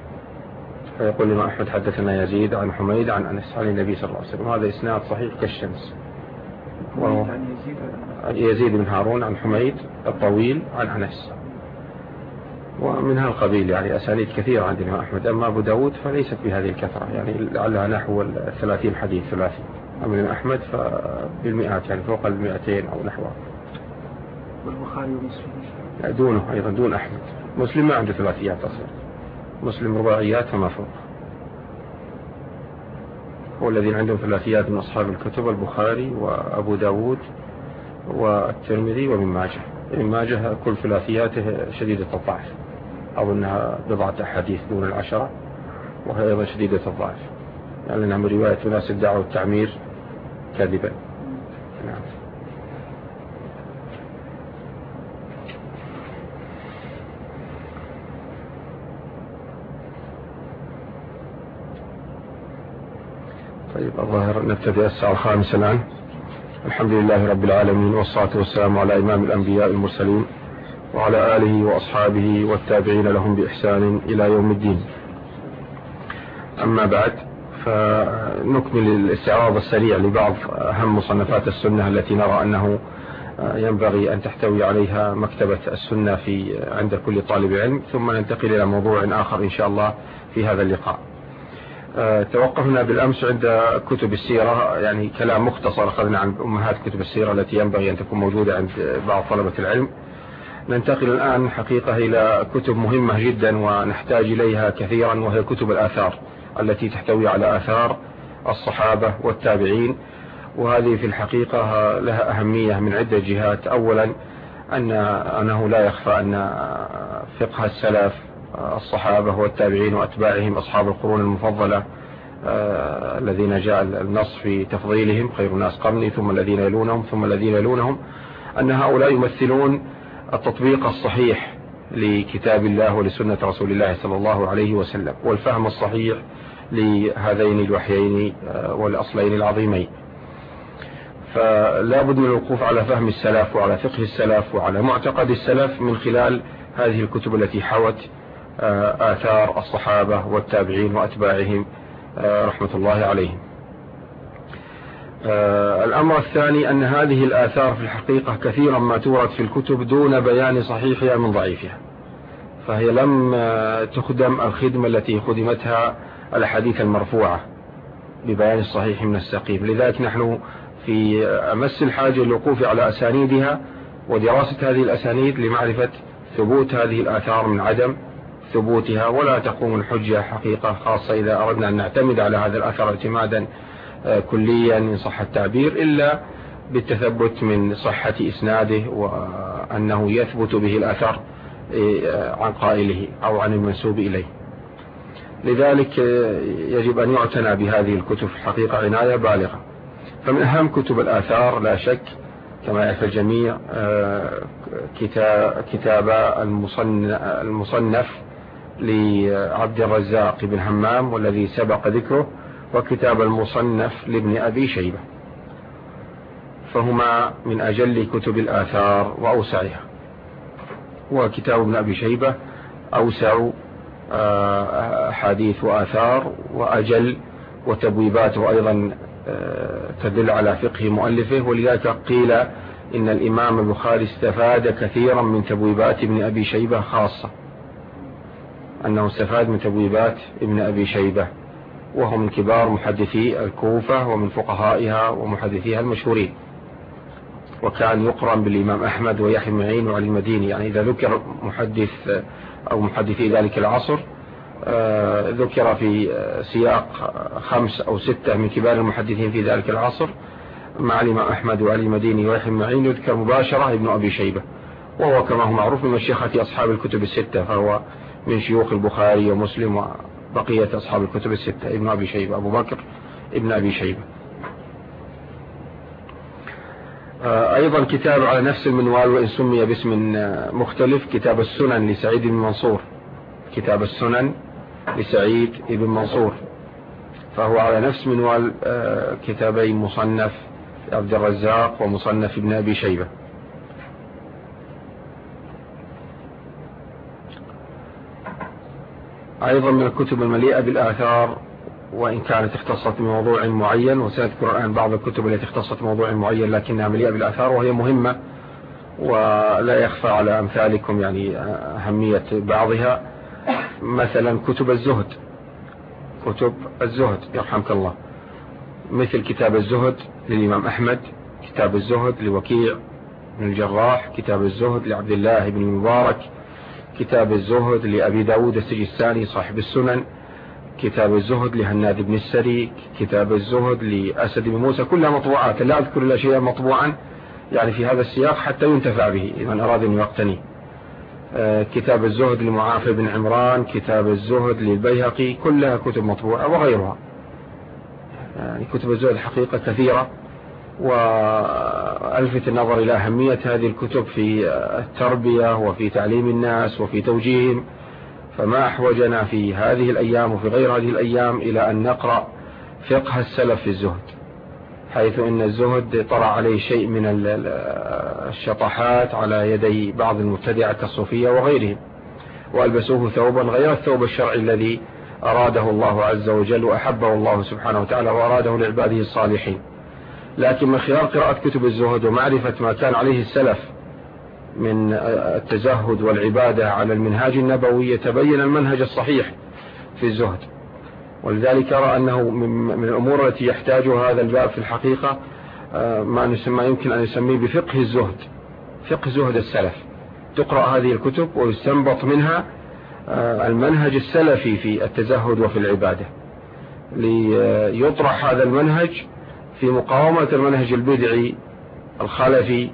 فيقول لما أحمد حدثنا يزيد عن حميد عن أنس عن النبي صلى الله عليه وسلم. وهذا إسناد صحيح كالشمس. وهو يزيد بن هارون عن حميد الطويل عن أنس. ومن هالقبيل يعني أسانيد كثيرة عند الإمام أحمد. أما أبو داود فليست بهذه الكثرة يعني لعلها نحو الثلاثين حديث ثلاثي أما الإمام أحمد فبالمئات يعني فوق المئتين أو نحوها. والبخاري ومسلم. دونه أيضا دون أحمد. مسلم ما عنده ثلاثيات أصلا. مسلم رباعيات فما فوق. هو الذين عندهم ثلاثيات من أصحاب الكتب البخاري وأبو داود والترمذي ومن ماجه. ابن ماجه كل ثلاثياته شديدة الضعف. أو أنها بضعة أحاديث دون العشرة وهي أيضا شديدة الضعف يعني أنها من رواية ناس الدعوة والتعمير كذبا نعم. طيب الظاهر نبتدي الساعة الخامسة الآن. الحمد لله رب العالمين والصلاة والسلام على إمام الأنبياء المرسلين. وعلى آله وأصحابه والتابعين لهم بإحسان إلى يوم الدين. أما بعد فنكمل الاستعراض السريع لبعض أهم مصنفات السنة التي نرى أنه ينبغي أن تحتوي عليها مكتبة السنة في عند كل طالب علم. ثم ننتقل إلى موضوع آخر إن شاء الله في هذا اللقاء. توقفنا بالأمس عند كتب السيرة يعني كلام مختصر أخذنا عن أمهات كتب السيرة التي ينبغي أن تكون موجودة عند بعض طلبة العلم. ننتقل الآن حقيقة إلى كتب مهمة جدا ونحتاج إليها كثيرا وهي كتب الآثار التي تحتوي على آثار الصحابة والتابعين. وهذه في الحقيقة لها أهمية من عدة جهات. أولا أن أنه لا يخفى أن فقه السلف الصحابة والتابعين وأتباعهم أصحاب القرون المفضلة آه الذين جاء النص في تفضيلهم خير الناس قرني ثم الذين يلونهم ثم الذين يلونهم أن هؤلاء يمثلون التطبيق الصحيح لكتاب الله ولسنة رسول الله صلى الله عليه وسلم والفهم الصحيح لهذين الوحيين آه والأصلين العظيمين. فلا بد من الوقوف على فهم السلف وعلى فقه السلف وعلى معتقد السلف من خلال هذه الكتب التي حوت آثار الصحابة والتابعين وأتباعهم رحمة الله عليهم. الأمر الثاني أن هذه الآثار في الحقيقة كثيرا ما تورد في الكتب دون بيان صحيحها من ضعيفها. فهي لم تخدم الخدمة التي خدمتها الأحاديث المرفوعة ببيان الصحيح من السقيم. لذلك نحن في أمس الحاجة للوقوف على أسانيدها ودراسة هذه الأسانيد لمعرفة ثبوت هذه الآثار من عدم ثبوتها. ولا تقوم الحجة حقيقة خاصة إذا أردنا أن نعتمد على هذا الأثر اعتمادا كليا إن صح التعبير إلا بالتثبت من صحة إسناده وأنه يثبت به الأثر عن قائله أو عن المنسوب إليه. لذلك يجب أن يعتنى بهذه الكتب الحقيقة عناية بالغة. فمن أهم كتب الآثار لا شك كما يعرف الجميع كتاب المصنف لعبد الرزاق بن همام والذي سبق ذكره وكتاب المصنف لابن أبي شيبة. فهما من أجل كتب الآثار وأوسعها. وكتاب ابن أبي شيبة أوسع آه، أحاديث وآثار وأجل وتبويباته أيضا آه، تدل على فقه مؤلفه. ولذلك قيل إن الإمام البخاري استفاد كثيرا من تبويبات ابن أبي شيبة خاصة. أنه استفاد من تبويبات ابن أبي شيبة. وهو من كبار محدثي الكوفة ومن فقهائها ومحدثيها المشهورين. وكان يقرن بالإمام أحمد ويحيى معين وعلي المديني. يعني إذا ذكر محدث أو محدثي ذلك العصر آه، ذكر في سياق خمس أو ستة من كبار المحدثين في ذلك العصر مع الإمام أحمد وعلي المديني ويحيى معين يذكر مباشرة ابن أبي شيبة. وهو كما هو معروف من مشيخة أصحاب الكتب الستة فهو من شيوخ البخاري ومسلم وبقية أصحاب الكتب الستة ابن أبي شيبة أبو بكر ابن أبي شيبة. آه، أيضا كتاب على نفس المنوال وإن سمي باسم مختلف كتاب السنن لسعيد بن منصور. كتاب السنن لسعيد بن منصور. فهو على نفس منوال آه، كتابي مصنف عبد الرزاق ومصنف ابن أبي شيبة. أيضا من الكتب المليئة بالآثار وإن كانت اختصت بموضوع معين وسنذكر الآن بعض الكتب التي اختصت بموضوع معين لكنها مليئة بالآثار وهي مهمة ولا يخفى على أمثالكم يعني أهمية بعضها. مثلا كتب الزهد. كتب الزهد يرحمك الله. مثل كتاب الزهد للإمام أحمد كتاب الزهد لوكيع بن الجراح كتاب الزهد لعبد الله بن المبارك كتاب الزهد لأبي داود السجستاني صاحب السنن. كتاب الزهد لهناد بن السري. كتاب الزهد لأسد بن موسى. كلها مطبوعات. لا أذكر إلا شيئا مطبوعا يعني في هذا السياق حتى ينتفع به من أراد أن يقتني آه، كتاب الزهد لمعافى بن عمران. كتاب الزهد للبيهقي. كلها كتب مطبوعة وغيرها. يعني كتب الزهد حقيقة كثيرة. وألفت النظر إلى أهمية هذه الكتب في التربية وفي تعليم الناس وفي توجيههم فما أحوجنا في هذه الأيام وفي غير هذه الأيام إلى أن نقرأ فقه السلف في الزهد حيث أن الزهد طرع عليه شيء من الشطحات على يدي بعض المبتدعة كالصوفية وغيرهم وألبسوه ثوبا غير الثوب الشرعي الذي أراده الله عز وجل وأحبه الله سبحانه وتعالى وأراده لعباده الصالحين. لكن من خلال قراءة كتب الزهد ومعرفة ما كان عليه السلف من التزهد والعبادة على المنهاج النبوي يتبين المنهج الصحيح في الزهد. ولذلك أرى أنه من الأمور التي يحتاجها هذا الباب في الحقيقة آه، ما نسمى يمكن أن يسميه بفقه الزهد فقه زهد السلف. تقرأ هذه الكتب ويستنبط منها آه، المنهج السلفي في التزهد وفي العبادة. ليطرح هذا المنهج في مقاومة المنهج البدعي الخلفي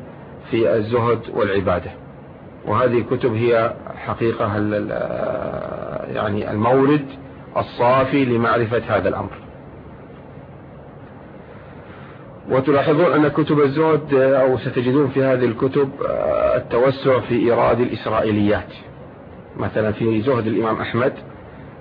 في الزهد والعبادة. وهذه الكتب هي حقيقة يعني المورد الصافي لمعرفة هذا الأمر. وتلاحظون أن كتب الزهد أو ستجدون في هذه الكتب التوسع في إيراد الإسرائيليات. مثلا في زهد الإمام أحمد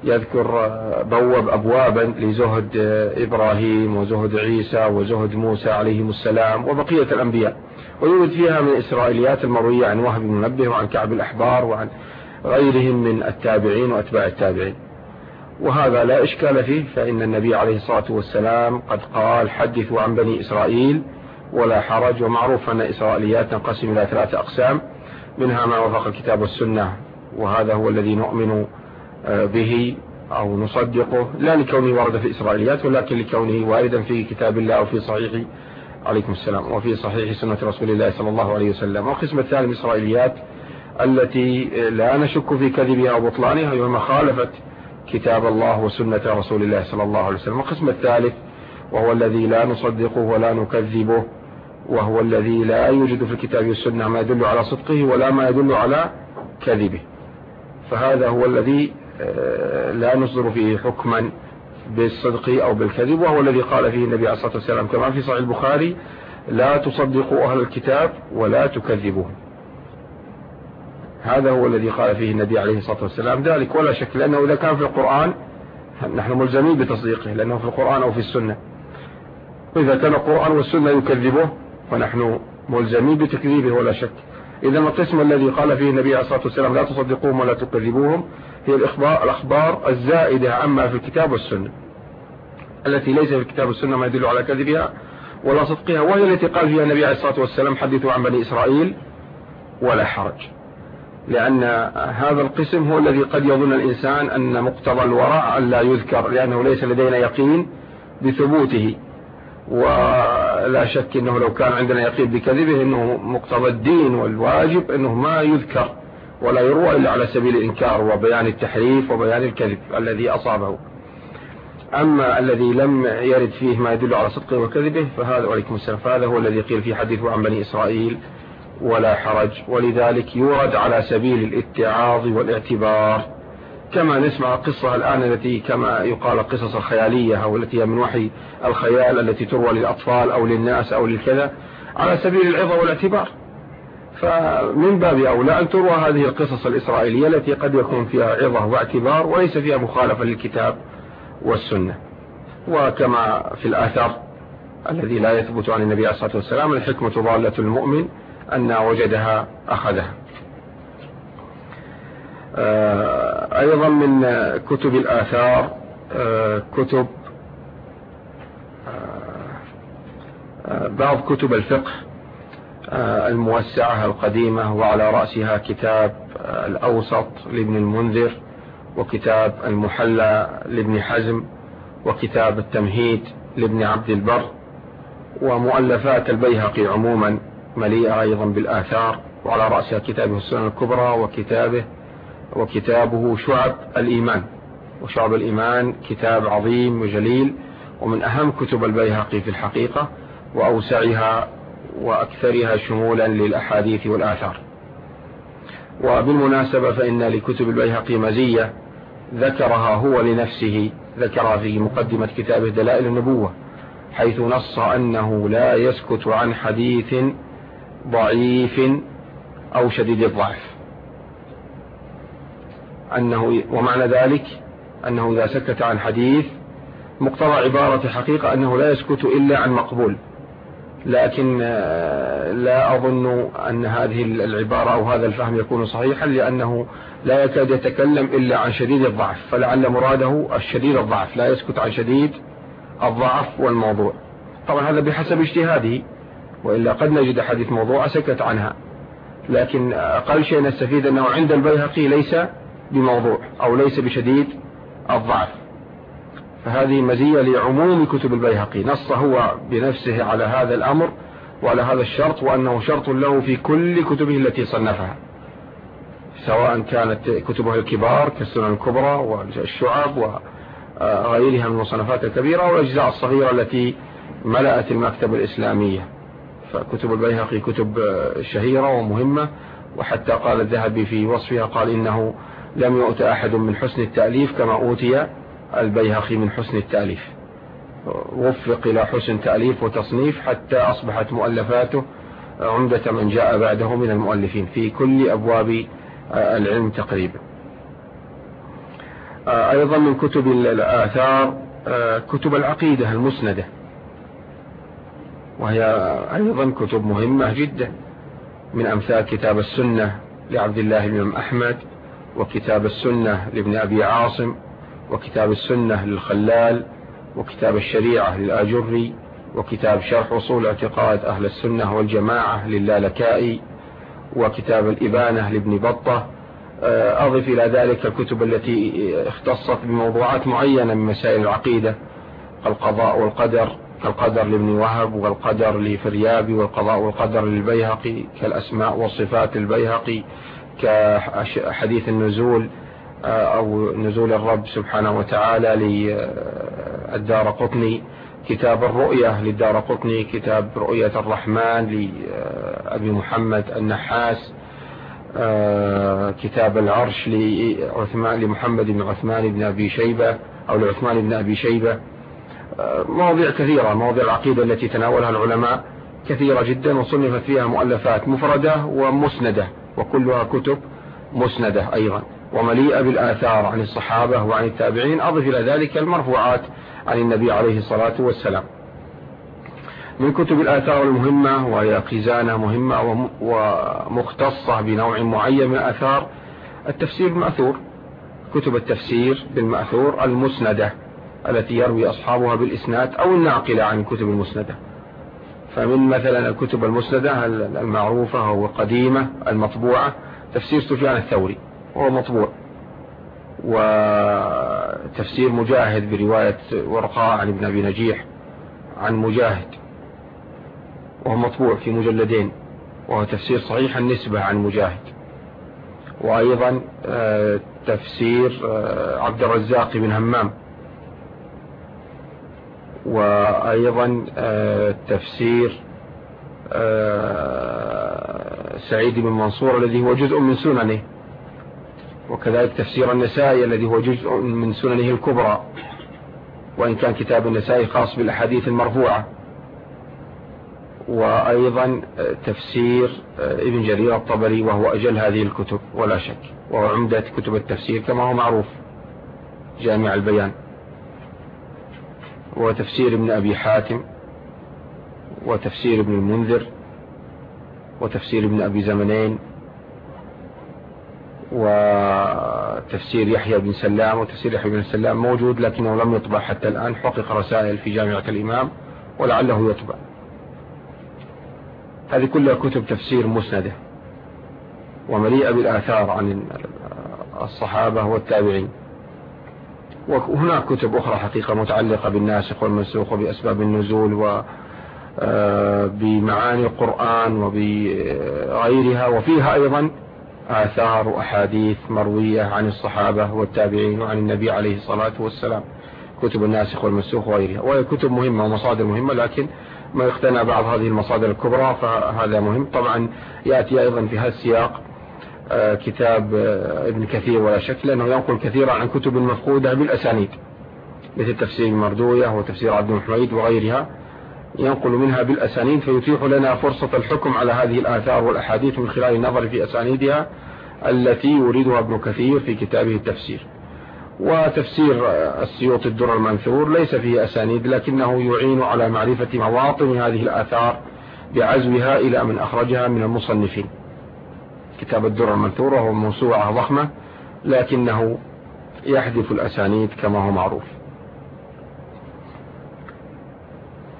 يذكر بوب أبوابا لزهد إبراهيم وزهد عيسى وزهد موسى عليهم السلام وبقية الأنبياء. ويوجد فيها من الإسرائيليات المروية عن وهب بن منبه وعن كعب الأحبار وعن غيرهم من التابعين وأتباع التابعين. وهذا لا إشكال فيه فإن النبي عليه الصلاة والسلام قد قال حدثوا عن بني إسرائيل ولا حرج ومعروف أن إسرائيليات تنقسم إلى ثلاثة أقسام منها ما وفق الكتاب والسنة وهذا هو الذي نؤمن آه، به أو نصدقه لا لكونه ورد في إسرائيليات ولكن لكونه واردا في كتاب الله أو في صحيح عليكم السلام وفي صحيح سنة رسول الله صلى الله عليه وسلم. والقسم الثاني من الإسرائيليات التي لا نشك في كذبها أو بطلانها وما خالفت كتاب الله وسنة رسول الله صلى الله عليه وسلم. القسم الثالث وهو الذي لا نصدقه ولا نكذبه وهو الذي لا يوجد في الكتاب والسنة ما يدل على صدقه ولا ما يدل على كذبه. فهذا هو الذي لا نصدر فيه حكما بالصدق أو بالكذب وهو الذي قال فيه النبي عليه الصلاة والسلام. كما في صحيح البخاري لا تصدقوا أهل الكتاب ولا تكذبوهم هذا هو الذي قال فيه النبي عليه الصلاة والسلام. ذلك ولا شك لأنه إذا كان في القرآن نحن ملزمين بتصديقه لأنه في القرآن أو في السنة. وإذا كان القرآن والسنة يكذبه فنحن ملزمين بتكذيبه ولا شك. إذا القسم الذي قال فيه النبي عليه الصلاة والسلام لا تصدقوهم ولا تكذبوهم هي الأخبار الزائدة عما في الكتاب والسنة التي ليس في الكتاب والسنة ما يدل على كذبها ولا صدقها وهي التي قال فيها النبي عليه الصلاة والسلام حدثوا عن بني إسرائيل ولا حرج. لأن هذا القسم هو الذي قد يظن الإنسان أن مقتضى الورع أن لا يذكر لأنه ليس لدينا يقين بثبوته ولا شك أنه لو كان عندنا يقين بكذبه أنه مقتضى الدين والواجب أنه ما يذكر. ولا يروى إلا على سبيل الإنكار وبيان التحريف وبيان الكذب الذي أصابه. أما الذي لم يرد فيه ما يدل على صدقه وكذبه فهذا عليكم السلام. فهذا هو الذي قيل في حديث عن بني إسرائيل. ولا حرج. ولذلك يورد على سبيل الاتعاظ والاعتبار. كما نسمع القصة الآن التي كما يقال القصص الخيالية أو التي هي من وحي الخيال التي تروى للأطفال أو للناس أو للكذا على سبيل العظة والاعتبار. فمن باب أولى أن تروى هذه القصص الإسرائيلية التي قد يكون فيها عظة واعتبار وليس فيها مخالفة للكتاب والسنة. وكما في الآثار الذي لا يثبت عن النبي عليه الصلاة والسلام الحكمة ضالة المؤمن أن وجدها أخذها. آه، أيضا من كتب الآثار آه، كتب آه، بعض كتب الفقه الموسعة القديمة وعلى رأسها كتاب الأوسط لابن المنذر وكتاب المحلى لابن حزم وكتاب التمهيد لابن عبد البر ومؤلفات البيهقي عموما مليئة أيضا بالآثار وعلى رأسها كتابه السنن الكبرى وكتابه وكتابه شعب الإيمان. وشعب الإيمان كتاب عظيم وجليل ومن أهم كتب البيهقي في الحقيقة وأوسعها وأكثرها شمولا للأحاديث والآثار. وبالمناسبة فإن لكتب البيهقي مزية ذكرها هو لنفسه ذكرها في مقدمة كتابه دلائل النبوة حيث نص أنه لا يسكت عن حديث ضعيف أو شديد الضعف. أنه ومعنى ذلك أنه إذا سكت عن حديث مقتضى عبارة حقيقة أنه لا يسكت إلا عن مقبول. لكن آه، لا أظن أن هذه العبارة أو هذا الفهم يكون صحيحا لأنه لا يكاد يتكلم إلا عن شديد الضعف. فلعل مراده الشديد الضعف لا يسكت عن شديد الضعف والموضوع. طبعا هذا بحسب اجتهاده وإلا قد نجد حديث موضوع سكت عنها. لكن أقل شيء نستفيد أنه عند البيهقي ليس بموضوع أو ليس بشديد الضعف. فهذه مزية لعموم كتب البيهقي. نص هو بنفسه على هذا الأمر وعلى هذا الشرط وأنه شرط له في كل كتبه التي صنفها. سواء كانت كتبه الكبار كالسنن الكبرى والشعب وغيرها من المصنفات الكبيرة والأجزاء الصغيرة التي ملأت المكتبة الإسلامية. فكتب البيهقي كتب شهيرة ومهمة وحتى قال الذهبي في وصفها قال إنه لم يؤت أحد من حسن التأليف كما أوتي البيهقي من حسن التأليف. وفق إلى حسن تأليف وتصنيف حتى أصبحت مؤلفاته عمدة من جاء بعده من المؤلفين في كل أبواب العلم تقريبا. أيضا من كتب الآثار كتب العقيدة المسندة. وهي أيضا كتب مهمة جدا. من أمثال كتاب السنة لعبد الله بن أحمد وكتاب السنة لابن أبي عاصم وكتاب السنة للخلال وكتاب الشريعة للآجري وكتاب شرح أصول اعتقاد أهل السنة والجماعة للالكائي وكتاب الإبانة لابن بطة. آه، أضف إلى ذلك الكتب التي اختصت بموضوعات معينة من مسائل العقيدة القضاء والقدر كالقدر لابن وهب والقدر لفريابي والقضاء والقدر للبيهقي كالأسماء والصفات للبيهقي كحديث النزول أو نزول الرب سبحانه وتعالى للدار قطني كتاب الرؤية للدار قطني كتاب رؤية الرحمن لأبي محمد النحاس آه، كتاب العرش لعثمان لمحمد بن عثمان بن أبي شيبة أو لعثمان بن أبي شيبة. مواضيع كثيرة مواضيع العقيدة التي تناولها العلماء كثيرة جدا وصنفت فيها مؤلفات مفردة ومسندة وكلها كتب مسندة أيضا. ومليئة بالآثار عن الصحابة وعن التابعين أضف إلى ذلك المرفوعات عن النبي عليه الصلاة والسلام. من كتب الآثار المهمة وهي خزانة مهمة ومختصة بنوع معين من الآثار التفسير بالمأثور كتب التفسير بالمأثور المسندة التي يروي أصحابها بالإسناد أو الناقلة عن الكتب المسندة. فمن مثلا الكتب المسندة المعروفة والقديمة المطبوعة تفسير سفيان الثوري. وهو مطبوع. وتفسير مجاهد برواية ورقاء عن ابن أبي نجيح عن مجاهد. وهو مطبوع في مجلدين. وهو تفسير صحيح النسبة عن مجاهد. وأيضا آه، تفسير آه، عبد الرزاق بن همام. وأيضا آه، تفسير سعيد بن منصور الذي هو جزء من سننه. وكذلك تفسير النسائي الذي هو جزء من سننه الكبرى وإن كان كتاب النسائي خاص بالأحاديث المرفوعة. وأيضا تفسير ابن جرير الطبري وهو أجل هذه الكتب ولا شك وهو عمدة كتب التفسير كما هو معروف جامع البيان. وتفسير ابن أبي حاتم وتفسير ابن المنذر وتفسير ابن أبي زمنين وتفسير يحيى بن سلام وتفسير يحيى بن سلام موجود لكنه لم يطبع حتى الآن حقق رسائل في جامعة الإمام ولعله يطبع. هذه كلها كتب تفسير مسندة ومليئة بالآثار عن الصحابة والتابعين. وهناك كتب أخرى حقيقة متعلقة بالناسخ والمنسوخ وبأسباب النزول و آه، بمعاني القرآن وبغيرها وفيها أيضا آثار وأحاديث مروية عن الصحابة والتابعين وعن النبي عليه الصلاة والسلام. كتب الناسخ والمنسوخ وغيرها. وهي كتب مهمة ومصادر مهمة لكن ما يقتنى بعض هذه المصادر الكبرى فهذا مهم. طبعا يأتي أيضا في هذا السياق آه، كتاب آه، ابن كثير ولا شك لأنه ينقل كثيرا عن كتب مفقودة بالأسانيد مثل تفسير المردوية وتفسير عبد الحميد وغيرها. ينقل منها بالأسانيد فيتيح لنا فرصة الحكم على هذه الآثار والأحاديث من خلال النظر في أسانيدها التي يريدها ابن كثير في كتابه التفسير. وتفسير السيوط الدر المنثور ليس فيه أسانيد لكنه يعين على معرفة مواطن هذه الآثار بعزوها إلى من أخرجها من المصنفين. كتاب الدر المنثور وهو موسوعة ضخمة لكنه يحذف الأسانيد كما هو معروف آه،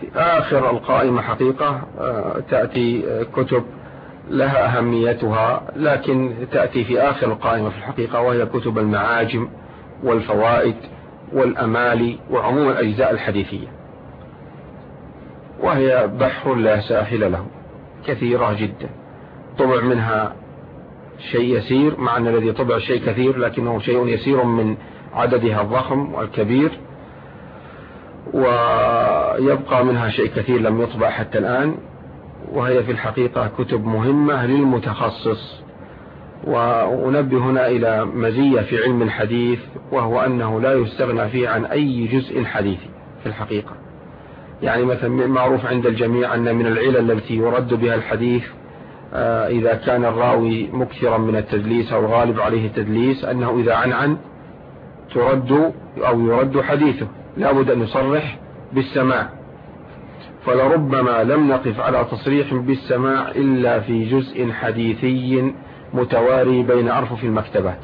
في آخر القائمة حقيقة آه، تأتي كتب لها أهميتها لكن تأتي في آخر القائمة في الحقيقة وهي كتب المعاجم والفوائد والأمالي وعموم الأجزاء الحديثية. وهي بحر لا ساحل له كثيرة جدا. طبع منها شيء يسير مع أن الذي طبع شيء كثير لكنه شيء يسير من عددها الضخم والكبير. ويبقى منها شيء كثير لم يطبع حتى الآن وهي في الحقيقة كتب مهمة للمتخصص. وأنبه هنا إلى مزية في علم الحديث وهو أنه لا يستغنى فيه عن أي جزء حديثي في الحقيقة. يعني مثلا معروف عند الجميع أن من العلل التي يرد بها الحديث آه، إذا كان الراوي مكثرا من التدليس أو غالب عليه التدليس أنه إذا عنعن ترد أو يرد حديثه. لابد أن يصرح بالسماع. فلربما لم نقف على تصريح بالسماع إلا في جزء حديثي متواري بين أرفف المكتبات.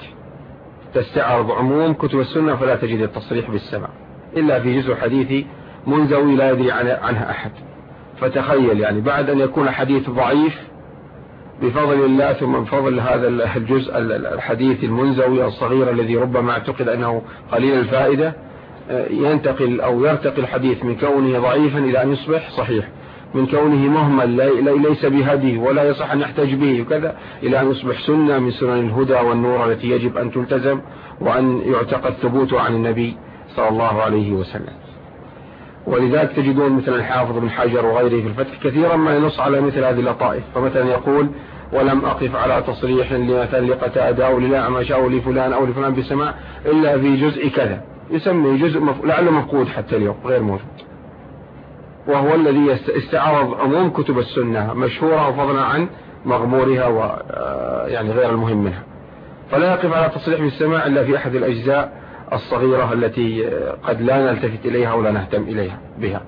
تستعرض عموم كتب السنة فلا تجد التصريح بالسماع. إلا في جزء حديثي منزوي لا يدري عنها أحد. فتخيل يعني بعد أن يكون حديث ضعيف بفضل الله ثم من فضل هذا الجزء الحديث المنزوي الصغير الذي ربما اعتقد أنه قليل الفائدة ينتقل أو يرتقي الحديث من كونه ضعيفا إلى أن يصبح صحيح. من كونه مهمل ليس بهدي ولا يصح أن يحتج به وكذا إلى أن يصبح سنة من سنن الهدى والنور التي يجب أن تلتزم وأن يعتقد ثبوته عن النبي صلى الله عليه وسلم. ولذلك تجدون مثل الحافظ بن حجر وغيره في الفتح كثيرا ما ينص على مثل هذه اللطائف. فمثلا يقول ولم أقف على تصريح مثلا لقتادة أو للأعمش أو لفلان أو لفلان بسماع إلا في جزء كذا. يسمي جزء مف... لعله مفقود حتى اليوم غير موجود. وهو الذي استعرض عموم كتب السنة مشهورة وفضلا عن مغمورها و آه، يعني غير المهم منها. فلا يقف على تصريح بالسماع إلا في أحد الأجزاء الصغيرة التي قد لا نلتفت إليها ولا نهتم إليها بها.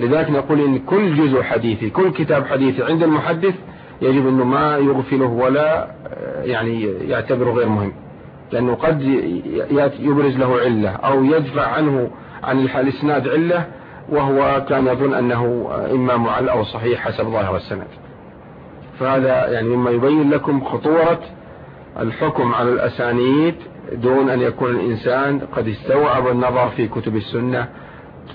لذلك نقول إن كل جزء حديثي كل كتاب حديثي عند المحدث يجب أنه ما يغفله ولا يعني يعتبره غير مهم. لأنه قد يبرز له علة أو يدفع عنه عن الإسناد علة وهو كان يظن أنه إما معل أو صحيح حسب ظاهر السند فهذا يعني مما يبين لكم خطورة الحكم على الأسانيد دون أن يكون الإنسان قد استوعب النظر في كتب السنة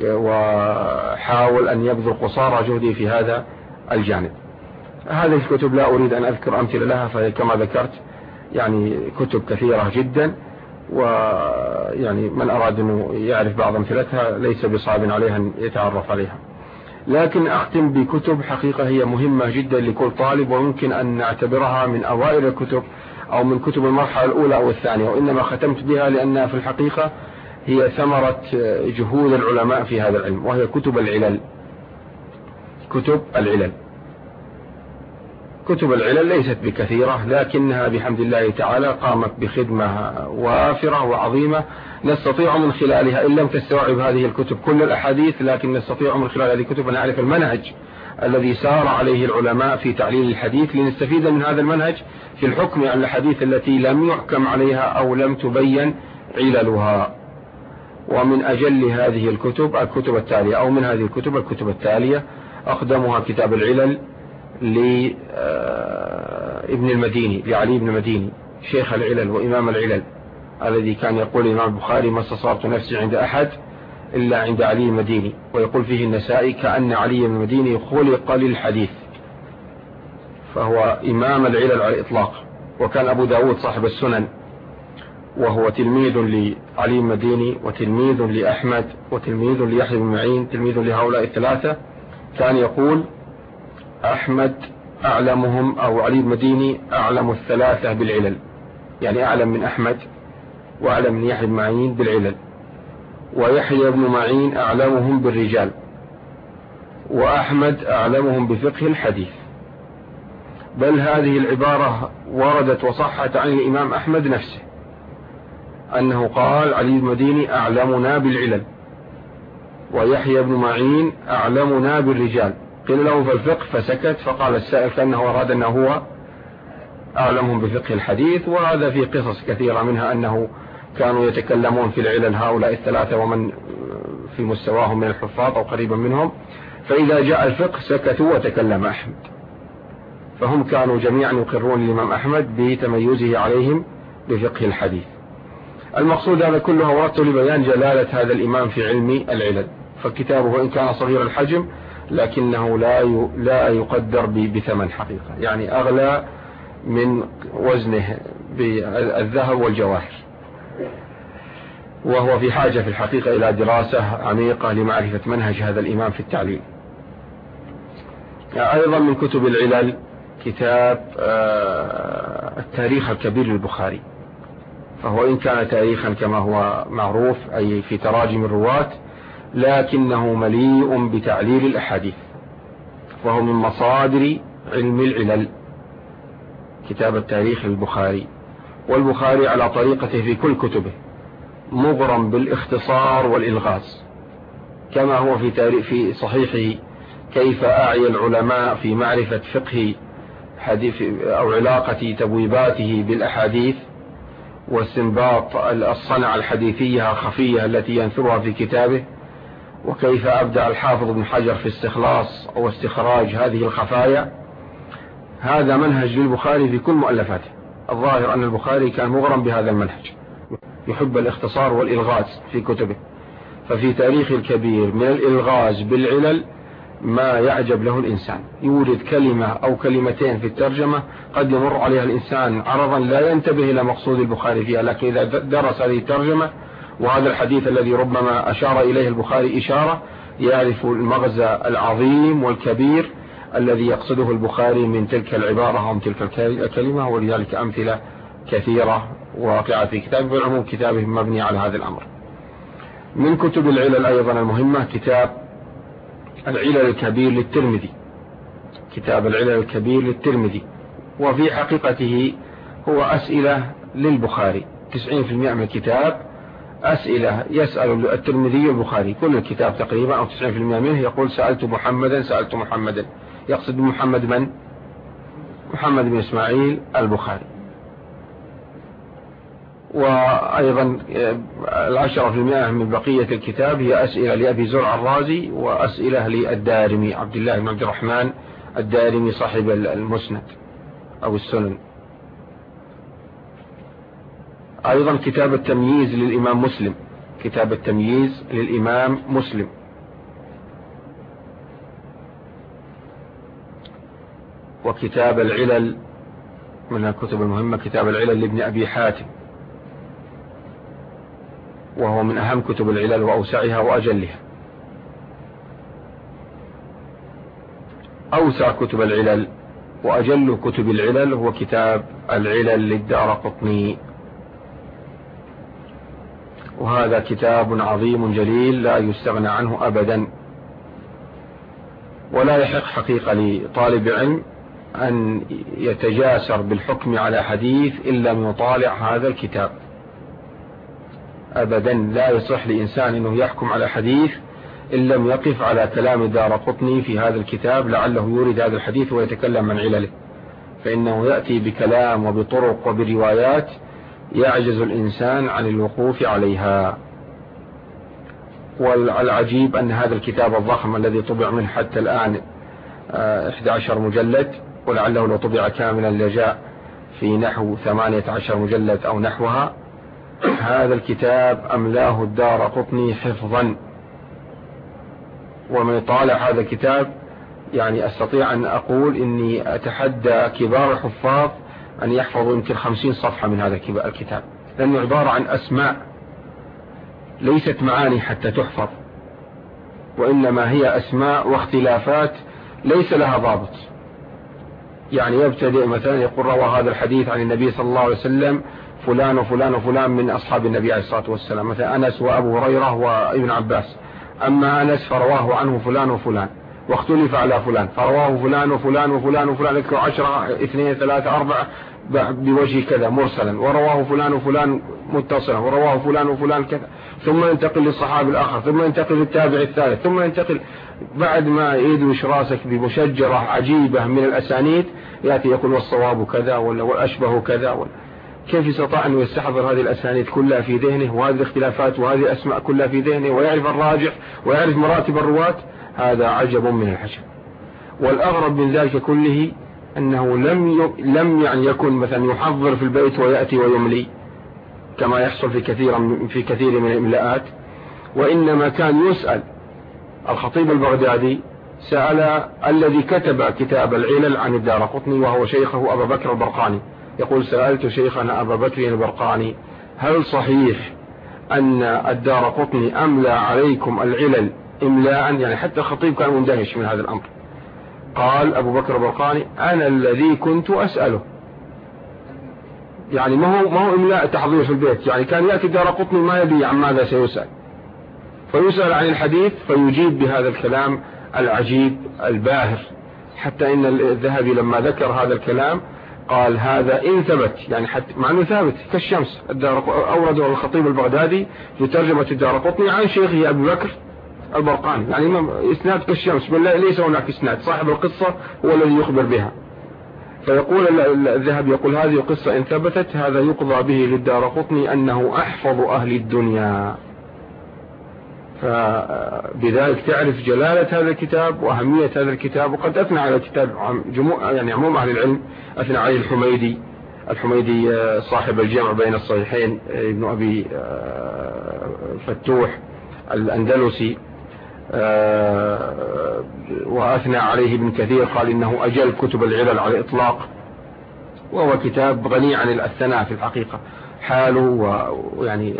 وحاول أن يبذل قصارى جهده في هذا الجانب. هذه الكتب لا أريد أن أذكر أمثلة لها فهي كما ذكرت يعني كتب كثيرة جدا ويعني من أراد أنه يعرف بعض أمثلتها ليس بصعب عليها أن يتعرف عليها. لكن أختم بكتب حقيقة هي مهمة جدا لكل طالب ويمكن أن نعتبرها من أوائل الكتب أو من كتب المرحلة الأولى أو الثانية وإنما ختمت بها لأنها في الحقيقة هي ثمرة جهود العلماء في هذا العلم وهي كتب العلل. كتب العلل. كتب العلل ليست بكثيرة لكنها بحمد الله تعالى قامت بخدمة وافرة وعظيمة نستطيع من خلالها إن لم تستوعب هذه الكتب كل الأحاديث لكن نستطيع من خلال هذه الكتب أن نعرف المنهج الذي سار عليه العلماء في تعليل الحديث لنستفيد من هذا المنهج في الحكم على الحديث التي لم يحكم عليها أو لم تبين عللها. ومن أجل هذه الكتب الكتب التالية أو من هذه الكتب الكتب التالية أقدمها كتاب العلل لابن آه، المديني لعلي بن المديني شيخ العلل وإمام العلل الذي كان يقول الإمام البخاري ما استصرت نفسي عند أحد إلا عند علي المديني. ويقول فيه النسائي كأن علي المديني خلق للحديث. فهو إمام العلل على الإطلاق. وكان أبو داود صاحب السنن. وهو تلميذ لعلي المديني وتلميذ لأحمد وتلميذ ليحيى بن معين تلميذ لهؤلاء الثلاثة. كان يقول أحمد أعلمهم أو علي المديني أعلم الثلاثة بالعلل. يعني أعلم من أحمد وأعلم من يحيى بن معين بالعلل. ويحيى بن معين أعلمهم بالرجال. وأحمد أعلمهم بفقه الحديث. بل هذه العبارة وردت وصحت عن الإمام أحمد نفسه. أنه قال علي المديني أعلمنا بالعلل. ويحيى بن معين أعلمنا بالرجال. قيل له في الفقه فسكت فقال السائل كأنه أراد أنه هو أعلمهم بفقه الحديث وهذا في قصص كثيرة منها أنه كانوا يتكلمون في العلل هؤلاء الثلاثة ومن في مستواهم من الحفاظ أو قريبا منهم. فإذا جاء الفقه سكتوا وتكلم أحمد. فهم كانوا جميعا يقرون الإمام أحمد بتميزه عليهم بفقه الحديث. المقصود هذا كله وردت لبيان جلالة هذا الإمام في علم العلل. فكتابه إن كان صغير الحجم لكنه لا لا يقدر بثمن حقيقة. يعني أغلى من وزنه بالذهب والجواهر. وهو في حاجة في الحقيقة إلى دراسة عميقة لمعرفة منهج هذا الإمام في التعليم. أيضا من كتب العلل كتاب آه، التاريخ الكبير للبخاري. فهو إن كان تاريخا كما هو معروف أي في تراجم الرواة لكنه مليء بتعليل الأحاديث وهو من مصادر علم العلل. كتاب التاريخ للبخاري والبخاري على طريقته في كل كتبه مغرم بالاختصار والإلغاز. كما هو في تاريخ في صحيحه كيف أعي العلماء في معرفة فقه حديث أو علاقة تبويباته بالأحاديث واستنباط الصنع الحديثية الخفية التي ينثرها في كتابه. وكيف أبدع الحافظ ابن حجر في استخلاص أو استخراج هذه الخفايا؟ هذا منهج للبخاري في كل مؤلفاته. الظاهر أن البخاري كان مغرم بهذا المنهج. يحب الاختصار والإلغاز في كتبه. ففي تاريخ الكبير من الإلغاز بالعلل ما يعجب له الإنسان. يوجد كلمة أو كلمتين في الترجمة قد يمر عليها الإنسان عرضا لا ينتبه إلى مقصود البخاري فيها لكن إذا درس هذه الترجمة وهذا الحديث الذي ربما أشار إليه البخاري إشارة يعرف المغزى العظيم والكبير الذي يقصده البخاري من تلك العبارة أو تلك الكلمة ولذلك أمثلة كثيرة واقعة في كتابه بالعموم كتابه مبني على هذا الأمر. من كتب العلل أيضا المهمة كتاب العلل الكبير للترمذي. كتاب العلل الكبير للترمذي. وفي حقيقته هو أسئلة للبخاري. 90% من الكتاب أسئلة يسأل الترمذي البخاري كل الكتاب تقريبا أو 90% منه يقول سألت محمدا سألت محمدا. يقصد محمد من؟ محمد بن إسماعيل البخاري. وأيضا العشرة في المئة من بقية الكتاب هي أسئلة لأبي زرع الرازي وأسئلة للدارمي عبد الله بن عبد الرحمن الدارمي صاحب المسند أو السنن. أيضا كتاب التمييز للإمام مسلم. كتاب التمييز للإمام مسلم. وكتاب العلل من الكتب المهمة كتاب العلل لابن أبي حاتم. وهو من أهم كتب العلل وأوسعها وأجلها. أوسع كتب العلل وأجل كتب العلل هو كتاب العلل للدار قطني. وهذا كتاب عظيم جليل لا يستغنى عنه أبدا. ولا يحق حقيقة لطالب علم أن يتجاسر بالحكم على حديث إن لم يطالع هذا الكتاب. أبدا لا يصح لإنسان أنه يحكم على حديث إن لم يقف على كلام دار قطني في هذا الكتاب لعله يورد هذا الحديث ويتكلم عن علله. فإنه يأتي بكلام وبطرق وبروايات يعجز الإنسان عن الوقوف عليها. والعجيب أن هذا الكتاب الضخم الذي طبع منه حتى الآن 11 آه، مجلد ولعله لو طبع كاملا لجاء في نحو 18 مجلد أو نحوها. هذا الكتاب أملاه الدار قطني حفظا. ومن طالع هذا الكتاب يعني أستطيع أن أقول إني أتحدى كبار الحفاظ أن يحفظوا يمكن خمسين صفحة من هذا الكتاب. لأنه عبارة عن أسماء ليست معاني حتى تحفظ وإنما هي أسماء واختلافات ليس لها ضابط. يعني يبتدئ مثلا يقول روى هذا الحديث عن النبي صلى الله عليه وسلم فلان وفلان وفلان من أصحاب النبي عليه الصلاة والسلام. مثلا أنس وأبو هريرة وابن عباس. أما أنس فرواه عنه فلان وفلان. واختلف على فلان. فرواه فلان وفلان وفلان وفلان ذكروا عشرة اثنين ثلاثة أربعة بوجه كذا مرسلا. ورواه فلان وفلان متصلا ورواه فلان وفلان كذا. ثم ينتقل للصحابي الآخر ثم ينتقل للتابع الثالث ثم ينتقل. بعد ما يدوش راسك بمشجرة عجيبة من الأسانيد يأتي يقول والصواب كذا ولا والأشبه كذا ولا. كيف استطاع أن يستحضر هذه الأسانيد كلها في ذهنه؟ وهذه الاختلافات وهذه الأسماء كلها في ذهنه ويعرف الراجح ويعرف مراتب الرواة. هذا عجب من الحشم والأغرب من ذلك كله أنه لم لم يعني يكن مثلا يحضر في البيت ويأتي ويملي كما يحصل في كثير في كثير من الإملاءات. وإنما كان يسأل الخطيب البغدادي سأل الذي كتب كتاب العلل عن الدار قطني وهو شيخه أبا بكر البرقاني. يقول سألت شيخنا أبا بكر البرقاني هل صحيح أن الدار قطني أملى عليكم العلل إملاء يعني حتى الخطيب كان مندهش من هذا الأمر. قال أبو بكر البرقاني أنا الذي كنت أسأله. يعني ما هو ما هو إملاء تحضير في البيت. يعني كان يأتي دار قطني ما يدري عن ماذا سيسأل. فيسأل عن الحديث فيجيب بهذا الكلام العجيب الباهر. حتى إن الذهبي لما ذكر هذا الكلام قال هذا إن ثبت. يعني حتى مع أنه ثابت كالشمس. أورده الخطيب البغدادي في ترجمة الدار قطني عن شيخه أبو بكر. البرقاني يعني إسناد كالشمس. بل ليس هناك إسناد. صاحب القصة هو الذي يخبر بها. فيقول الذهب يقول هذه القصة إن ثبتت هذا يقضى به للدار قطني أنه أحفظ أهل الدنيا. فبذلك تعرف جلالة هذا الكتاب وأهمية هذا الكتاب وقد أثنى على الكتاب جموع يعني عموم أهل العلم أثنى عليه الحميدي. الحميدي آه، صاحب الجمع بين الصحيحين آه، ابن أبي آه، فتوح الأندلسي. وأثنى عليه ابن كثير قال إنه أجل كتب العلل على الإطلاق وهو كتاب غني عن الثناء في الحقيقة. حاله ويعني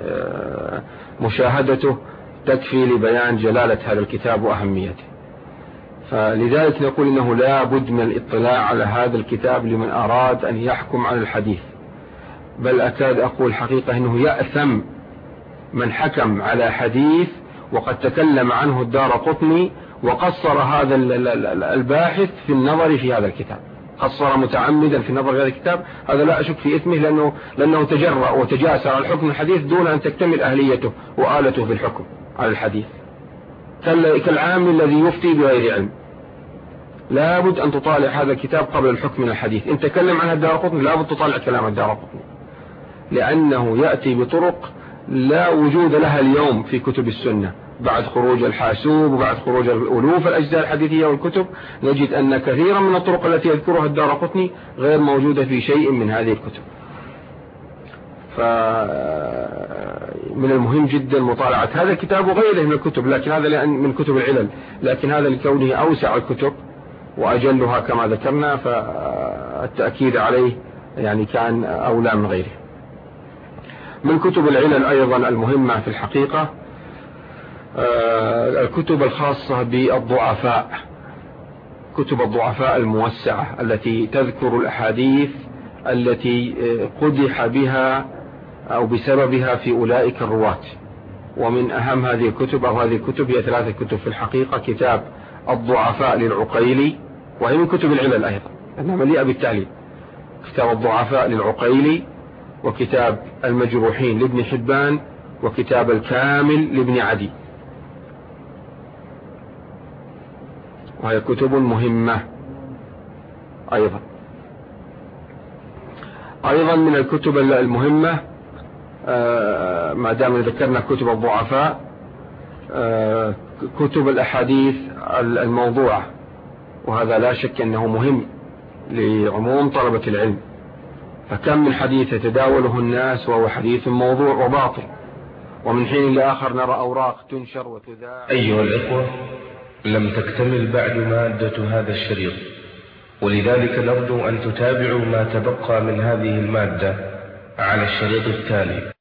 مشاهدته تكفي لبيان جلالة هذا الكتاب وأهميته. فلذلك نقول إنه لا بد من الاطلاع على هذا الكتاب لمن أراد أن يحكم على الحديث. بل أكاد أقول حقيقة إنه يأثم من حكم على حديث وقد تكلم عنه الدار قطني وقصر هذا الباحث في النظر في هذا الكتاب. قصر متعمدا في النظر في هذا الكتاب. هذا لا أشك في إثمه لأنه, لأنه تجرأ وتجاسر على الحكم الحديث دون أن تكتمل أهليته وآلته في الحكم على الحديث. كالعام الذي يفتي بغير علم. لابد أن تطالع هذا الكتاب قبل الحكم من الحديث. إن تكلم عن الدار قطني لابد تطالع كلام الدار قطني. لأنه يأتي بطرق لا وجود لها اليوم في كتب السنة. بعد خروج الحاسوب وبعد خروج الألوف الأجزاء الحديثية والكتب نجد أن كثيرا من الطرق التي يذكرها الدار قطني غير موجودة في شيء من هذه الكتب. فمن المهم جدا مطالعة. هذا الكتاب وغيره من الكتب لكن هذا لأن من كتب العلل. لكن هذا لكونه أوسع الكتب وأجلها كما ذكرنا فالتأكيد عليه يعني كان أولى من غيره. من كتب العلل أيضا المهمة في الحقيقة الكتب الخاصة بالضعفاء كتب الضعفاء الموسعة التي تذكر الأحاديث التي آه، قدح بها أو بسببها في أولئك الرواة. ومن أهم هذه الكتب أو هذه الكتب هي ثلاثة كتب في الحقيقة كتاب الضعفاء للعقيلي وهي من كتب العلل أيضا أنها مليئة بالتعليم. كتاب الضعفاء للعقيلي وكتاب المجروحين لابن حبان وكتاب الكامل لابن عدي. وهي كتب مهمة. أيضا. أيضا من الكتب المهمة آه، ما دام ذكرنا كتب الضعفاء آه، كتب الأحاديث الموضوعة. وهذا لا شك أنه مهم لعموم طلبة العلم. فكم من حديث يتداوله الناس وهو حديث موضوع وباطل. ومن حين لآخر نرى أوراق تنشر وتذاع. أيها الإخوة لم تكتمل بعد مادة هذا الشريط. ولذلك نرجو أن تتابعوا ما تبقى من هذه المادة على الشريط التالي.